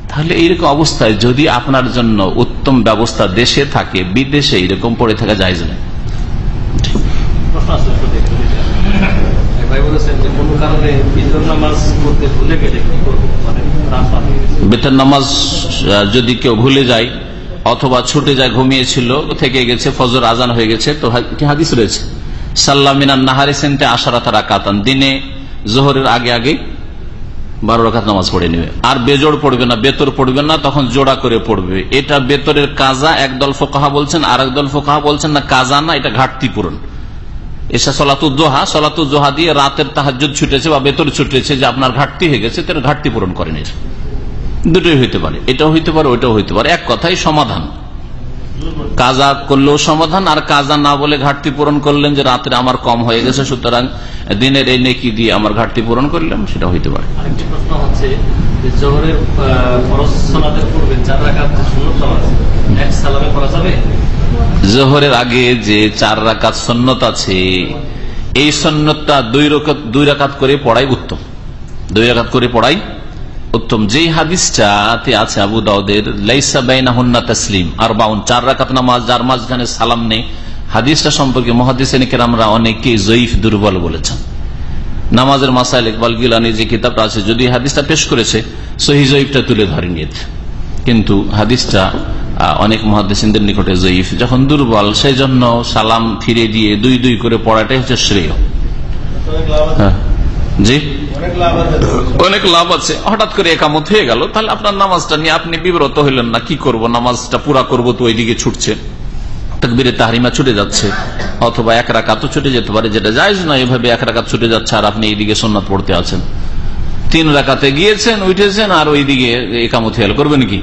তাহলে এইরকম অবস্থায় যদি আপনার জন্য উত্তম ব্যবস্থা দেশে থাকে, বিদেশে এরকম পড়ে থাকা যায় না ভাই বলেছেন যে কোনো কারণে বেতন নামাজ যদি কেউ ভুলে যায় অথবা ছুটে যায়, ঘুমিয়েছিল, থেকে গেছে, ফজর আজান হয়ে গেছে, তো হাদিস রয়েছে। সাল্লামিনান নাহারি সেন্টে আশারাত রাকাতান, দিনে জোহরের আগে আগে বারো রাকাত নামাজ পড়ে নেবে। আর বেজোড় পড়বে না, বেতর পড়বে না, তখন জোড়া করে পড়বে। এটা বেতরের কাজা, একদল ফোকাহা বলছেন আর একদল ফোকাহা বলছেন না, কাজা না, এটা ঘাটতি পূরণ। এসা সলাতুদ্দোহা সলাতুদ্দোহা দিয়ে রাতের তাহাজুদ ছুটেছে বা বেতর ছুটেছে যে আপনার ঘাটতি হয়ে গেছে তার ঘাটতি পূরণ করেন দুটোই হইতে পারে। এটাও হইতে পারে, ওইটাও হইতে পারে। এক কথাই সমাধান। কাজা করলেও সমাধান, আর কাজা না বলে ঘাটতি পূরণ করলেন যে রাত্রে আমার কম হয়ে গেছে, সুতরাং দিনের এই নেকি দিয়ে আমার ঘাটতি পূরণ করলাম সেটা হইতে পারে। আরেকটি জোহরের আগে যে চার রাকাত সন্ন্যত আছে, এই সন্ন্যতটা দুই রকাত করে পড়াই উত্তম। দুই রাকাত করে পড়াই উত্তম। যেই হাদিসটাতে আছে আবু দাউদের, লাইসা বাইনা হুন্না তসলিম আর বাউন চার রাকাত নামাজ, যার মাঝখানে সালাম নেই। হাদিসটা সম্পর্কে মহাদিসেনিকের আমরা অনেকে জয়ীফ, দুর্বল বলেছেন। নামাজের মাসাইল ইকবাল গিলানি যে কিতাবটা আছে, যদি হাদিসটা পেশ করেছে, সহি জয়ীফটা তুলে ধরে নিয়েছে। কিন্তু হাদিসটা অনেক মহাদিসিনদের নিকটে জয়ীফ। যখন দুর্বল সেই জন্য সালাম ফিরে দিয়ে দুই দুই করে পড়াটাই হচ্ছে শ্রেয়। হ্যাঁ। জি? অনেক লাভ আছে। হঠাৎ করে একামত হয়ে গেল। তাহলে আপনার নামাজটা নিয়ে আপনি বিব্রত হইলেন না, কি করব? নামাজটা পুরা করব তো ওইদিকে ছুটছে। তাহরিমা ছুটে যাচ্ছে। অথবা এক ছুটে যেতে পারে, যেটা এভাবে এক রাকাত ছুটে যাচ্ছে আর আপনি এইদিকে সোননাথ পড়তে আছেন। তিন রাকাতে গিয়েছেন, উঠেছেন, আর ওইদিকে একামত হেল করবেন কি?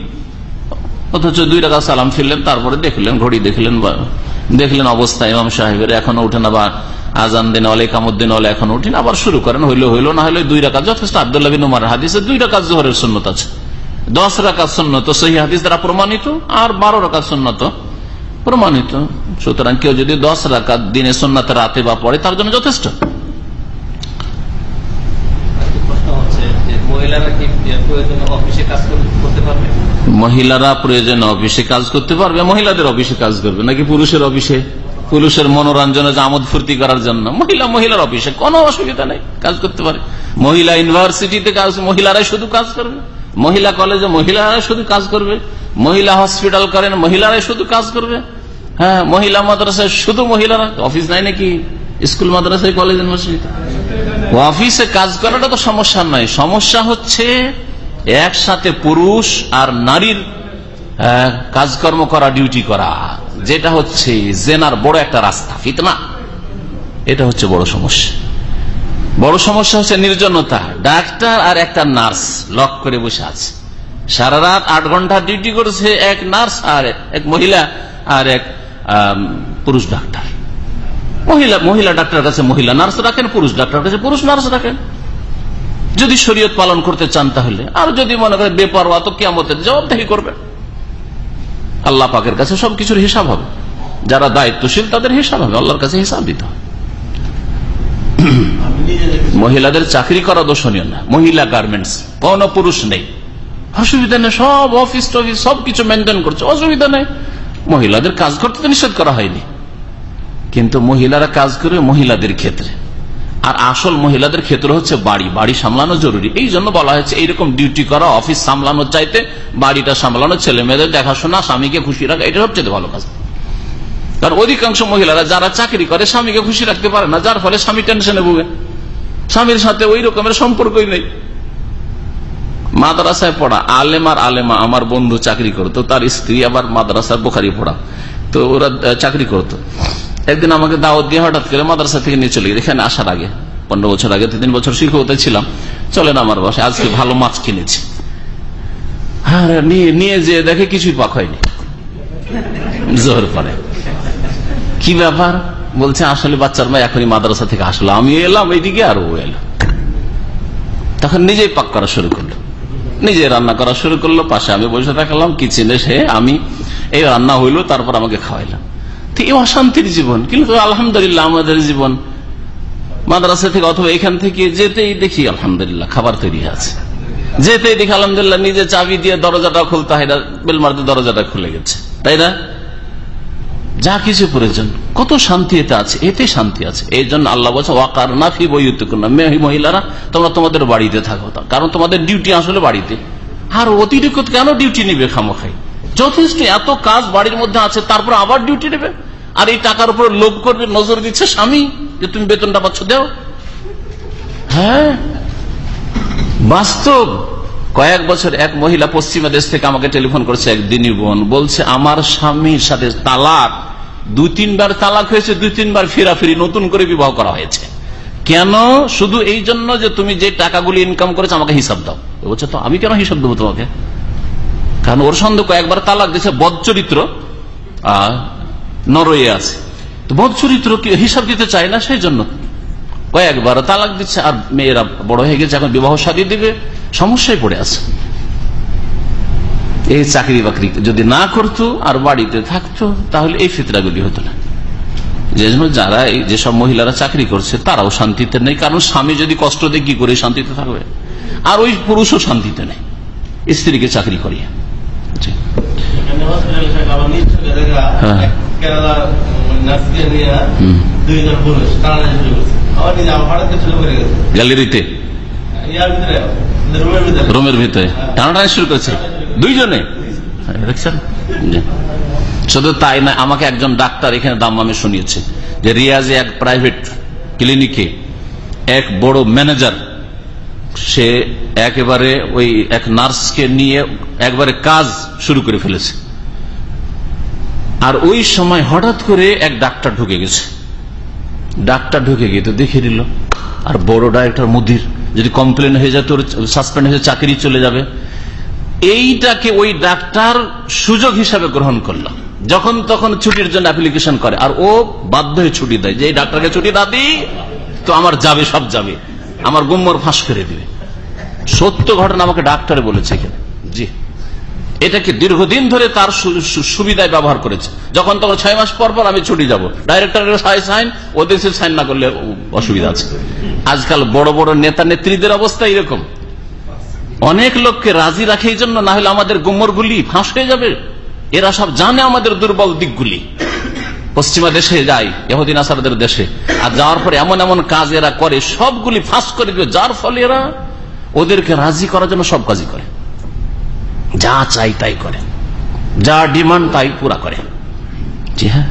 অথচ দুই টাকা সালাম ফিরলেন, তারপরে দেখলেন, ঘড়ি দেখলেন, বা দেখলেন অবস্থা ইমাম সাহেবের, এখনও উঠেন আবার আজান দিন অলে কামুদ্দিন অলে এখন উঠেন আবার শুরু করেন, হইল হইল, না হলে দুই রাকাত, যথেষ্ট। আবদুল্লাহ বিন উমার হাদিসে দুই রাকাত জোহরের সুন্নত আছে। দশ রাকাত সুন্নত, সহি হাদিস দ্বারা প্রমাণিত, আর বারো রাকাত সুন্নত প্রমাণিত। সুতরাং কেউ যদি দশ রাকাত দিনে সুন্নাত রাতে বা পড়ে, তার জন্য যথেষ্ট একটি প্রশ্ন হচ্ছে যে মহিলারা প্রয়োজনে অফিসে কাজ করতে পারবে? মহিলারা মহিলাদের অফিসে কাজ করবে, নাকি পুরুষের অফিসে? পুরুষের মনোরঞ্জনে আমোদ ফুর্তি করার জন্য, মহিলা মহিলার অফিসে কোনো অসুবিধা নেই, কাজ করতে পারে। মহিলা ইউনিভার্সিটিতে কাজ, মহিলারাই শুধু কাজ করবে। মহিলা কলেজে মহিলারাই শুধু কাজ করবে। মহিলা হসপিটাল করেন, মহিলারাই শুধু কাজ করবে। হ্যাঁ মহিলা মাদ্রাসায় শুধু মহিলারা, অফিস নাই নাকি? স্কুল, মাদ্রাসায়, কলেজ, ইউনিভার্সিটিতে? অফিসে কাজ করাটা তো সমস্যা নয়। সমস্যা হচ্ছে একসাথে পুরুষ আর নারীর কাজকর্ম করা, ডিউটি করা। যেটা হচ্ছে জেনার বড় একটা রাস্তা, ফিতনা। এটা হচ্ছে বড় সমস্যা। বড় সমস্যা হচ্ছে নির্জনতা। ডাক্তার আর একটা নার্স লক করে বসে আছে। সারা রাত আট ঘণ্টা ডিউটি করেছে এক নার্স আর এক মহিলা আর এক পুরুষ ডাক্তার। মহিলা মহিলা ডাক্তার কাছে মহিলা, নার্স রাখেন, পুরুষ ডাক্তার কাছে পুরুষ নার্স রাখেন। যদি শরীয়ত পালন করতে চান তাহলে, আর যদি মনে করেন বেপরোয়া, তো কেমতের জবাবদাহি করবেন আল্লাহ পাকের কাছে সবকিছুর হিসাব হবে। যারা দায়িত্বশীল, তাদের হিসাব হবে, আল্লাহর কাছে হিসাব দিতে হবে। মহিলাদের চাকরি করা দোষণীয় না। মহিলা গার্মেন্টস কোন পুরুষ নেই। অসুবিধা নেই, সব অফিস টফিস সবকিছু মেনটেন করছে, অসুবিধা নেই। মহিলাদের কাজ করতে তো নিষেধ করা হয়নি। কিন্তু মহিলারা কাজ করে মহিলাদের ক্ষেত্রে। আর আসল মহিলাদের ক্ষেত্র হচ্ছে বাড়ি। বাড়ি সামলানো জরুরি। এই জন্য বলা হয়েছে, এইরকম ডিউটি করা অফিস সামলানোর চাইতে বাড়িটা সামলানো, ছেলে মেয়েদের দেখাশোনা, স্বামীকে খুশি রাখা, এটা সবচেয়ে ভালো কাজ। কারণ অধিকাংশ মহিলারা যারা চাকরি করে, স্বামীকে খুশি রাখতে পারে না, যার ফলে স্বামী টেনশনে ভুগে। স্বামীর সাথে ওই রকমের সম্পর্কই নেই। মাদ্রাসায় পড়া, আলেম আর আলেমা, আমার বন্ধু চাকরি করতো, তার স্ত্রী আবার মাদ্রাসার বোখারি পড়া। তো ওরা চাকরি করতো। একদিন আমাকে দাওয়াত দিয়ে হঠাৎ করে মাদ্রাসা থেকে নিয়ে চলে গেছে এখানে আসার আগে, পনেরো বছর আগে, তিন বছর শিক্ষকতা ছিলাম। চলেন আমার বাসায়, আজকে ভালো মাছ কিনেছি। নিয়ে নিয়ে যে দেখে কিছুই পাক হয়নি। জোর পরে কি ব্যাপার? বলছে, আসলে বাচ্চার মা এখনই মাদ্রাসা থেকে আসলো। আমি এলাম, এইদিকে আর ও এলো। তখন নিজেই পাক করা শুরু করল। নিজে রান্না করা শুরু করল, পাশে আমি বসে থাকলাম, কিচেনে সে, আমি, এই রান্না হইল, তারপর আমাকে খাওয়াইলাম এই অশান্তির জীবন। কিন্তু আলহামদুলিল্লাহ আমাদের জীবন মাদ্রাসা থেকে অথবা এখান থেকে যেতেই দেখি আলহামদুলিল্লাহ খাবার তৈরি আছে যেতেই দেখি আলহামদুলিল্লাহ নিজে চাবি দিয়ে দরজাটা খুলতে হয় না দরজাটা খুলে গেছে। তাই না? যা কিছু প্রয়োজন, কত শান্তি এতে আছে, এতে শান্তি আছে। এই জন্য আল্লাহ বলছে ওয়াকার নাফি বইতুকুন্না মেয়ে মহিলারা, তোমরা তোমাদের বাড়িতে থাকো। কারণ তোমাদের ডিউটি আসলে বাড়িতে। আর অতিরিক্ত কেন ডিউটি নিবে খামোখাই? যথেষ্ট, এত কাজ বাড়ির মধ্যে আছে, তারপর আবার ডিউটি নেবে। আর এই টাকার উপর লোভ করবে, নজর দিচ্ছে স্বামী, যে তুমি বেতনটা পাচ্ছ, দেও। হ্যাঁ? বাস্তব। কয়েক বছর এক মহিলা পশ্চিমা দেশ থেকে আমাকে টেলিফোন করছে একদিনই বোন। বলছে, আমার স্বামীর সাথে তালাক। দুই তিনবার তালাক হয়েছে দুই তিনবার ফেরাফিরি, নতুন করে বিবাহ করা হয়েছে। কেন? শুধু এই জন্য যে তুমি যে টাকাগুলি ইনকাম করেছ, আমাকে হিসাব দাও। বলছে, তো আমি কেন হিসাব দেবো তোমাকে? কারণ ওর সন্দেহ কয়েকবার তালাক দিয়েছে, বদ চরিত্র নরয়ে আছে। তো বদ চরিত্র হিসাব দিতে চায় না সেই জন্য কয়েকবার তালাক দিচ্ছে, আর মেয়েরা বড় হয়ে গেছে, এখন বিবাহ সাদী দিবে, সমস্যায় পড়ে আছে। এই চাকরি বাকরি যদি না করতো, আর বাড়িতে থাকতো, তাহলে এই ফিতরাগুলি হতো না। যে যারা যেসব মহিলারা চাকরি করছে, তারাও শান্তিতে নেই, কারণ স্বামী যদি কষ্ট দেয়, কি করে শান্তিতে থাকবে? আর ওই পুরুষও শান্তিতে নেই, স্ত্রীকে চাকরি করিয়ে। গ্যালারিতে? রুমের ভিতরে। টানাটানি শুরু করেছে? দুইজনে? হ্যাঁ, দেখছেন? শুধু তাই না আমাকে একজন ডাক্তার এখানে দাম আমি শুনিয়েছে যে রিয়াজে এক প্রাইভেট ক্লিনিকে এক বড় ম্যানেজার সে একেবারে ওই এক নার্সকে নিয়ে একবারে কাজ শুরু করে ফেলেছে। আর ওই সময় হঠাৎ করে এক ডাক্তার ঢুকে গেছে। ডাক্তার ঢুকে গিয়ে তো দেখে নিল, আর বড় ডাইরেক্টর মুদির, যদি কমপ্লেন হয়ে যায় তোর সাসপেন্ড হয়ে চাকরি চলে যাবে। এইটাকে ওই ডাক্তার সুযোগ হিসাবে গ্রহণ করল। যখন তখন ছুটির জন্য অ্যাপ্লিকেশন করে, আর ও বাধ্য হয়ে ছুটি দেয় যে, এই ডাক্তারকে ছুটি না দিই, তো আমার যাবে, সব যাবে। আমার গুম্মর ফাঁস করে দিবে। সত্য ঘটনা আমাকে ডাক্তার বলেছে এখানে। জি। এটাকে দীর্ঘদিন ধরে তার সুবিধায় ব্যবহার করেছে। যখন তখন ছয় মাস পর পর আমি ছুটি যাব। ডাইরেক্টরের সাইন, ওদের সাইন না করলে অসুবিধা আছে। আজকাল বড় বড় নেতা নেত্রীদের অবস্থা এরকম। অনেক লোককে রাজি রাখে এই জন্য না হলে আমাদের গুমরগুলি ফাঁস হয়ে যাবে। এরা সব জানে আমাদের দুর্বল দিকগুলি। পশ্চিমা দেশে যায় এহুদিন আসারদের দেশে। আর যাওয়ার পরে এমন এমন কাজ এরা করে, সবগুলি ফাঁস করে দিবে। যার ফলে এরা ওদেরকে রাজি করার জন্য সব কাজই করে। যা চাই তাই করে। যা ডিমান্ড তাই পুরা করে। জি হ্যাঁ।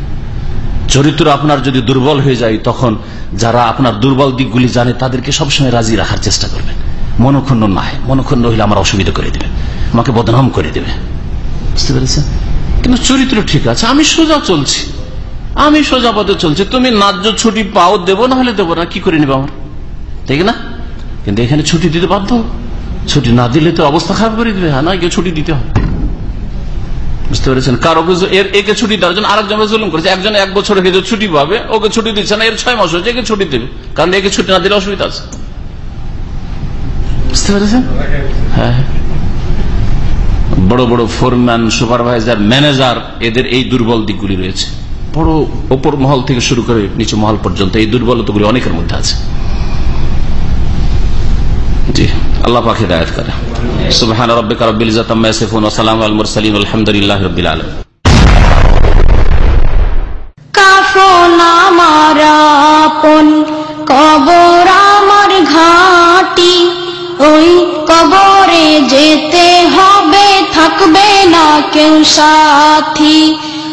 চরিত্র আপনার যদি দুর্বল হয়ে যায়, তখন যারা আপনার দুর্বল দিকগুলি জানে, তাদেরকে সবসময় রাজি রাখার চেষ্টা করবেন। মনক্ষুণ্ণ না হয়। মনক্ষুণ্ণ হইলে আমার অসুবিধা করে দেবে। আমাকে বদনাম করে দেবে। বুঝতে পেরেছেন? কিন্তু চরিত্র ঠিক আছে। আমি সোজা চলছি। আমি সোজা পথে চলছি। তুমি ন্যায্য ছুটি পাও, দেবো না হলে দেবো না, কি করে নেব আমার? ঠিক না? কিন্তু এখানে ছুটি দিতে বাধ্য। ছুটি না দিলে তো অবস্থা খারাপ করে দিবে। হ্যাঁ না, একে ছুটি দিতে হবে। বুঝতে পেরেছেন? কারও এর একে ছুটি দেওয়ার জন্য আরেকজন জুলুম করেছে। একজন এক বছর রেখে ছুটি পাবে, ওকে ছুটি দিচ্ছে না, এর ছয় মাস হয়েছে, একে ছুটি দেবে। কারণ একে ছুটি না দিলে অসুবিধা আছে। বুঝতে পেরেছেন? হ্যাঁ হ্যাঁ। বড় বড় ফোরম্যান, সুপারভাইজার, ম্যানেজার, এদের এই দুর্বল দিকগুলি রয়েছে। বড় ওপর মহল থেকে শুরু করে নিচু মহল পর্যন্ত এই দুর্বলতাগুলি অনেকের মধ্যে আছে। জি, আল্লাহ পাখি দায়াত করে। রব্বিল মুরসালিন, আলহামদুলিল্লাহি আলামিন। কবর আমার ঘাটি, ওই কবরে যেতে হবে, থাকবে না কেউ সাথী।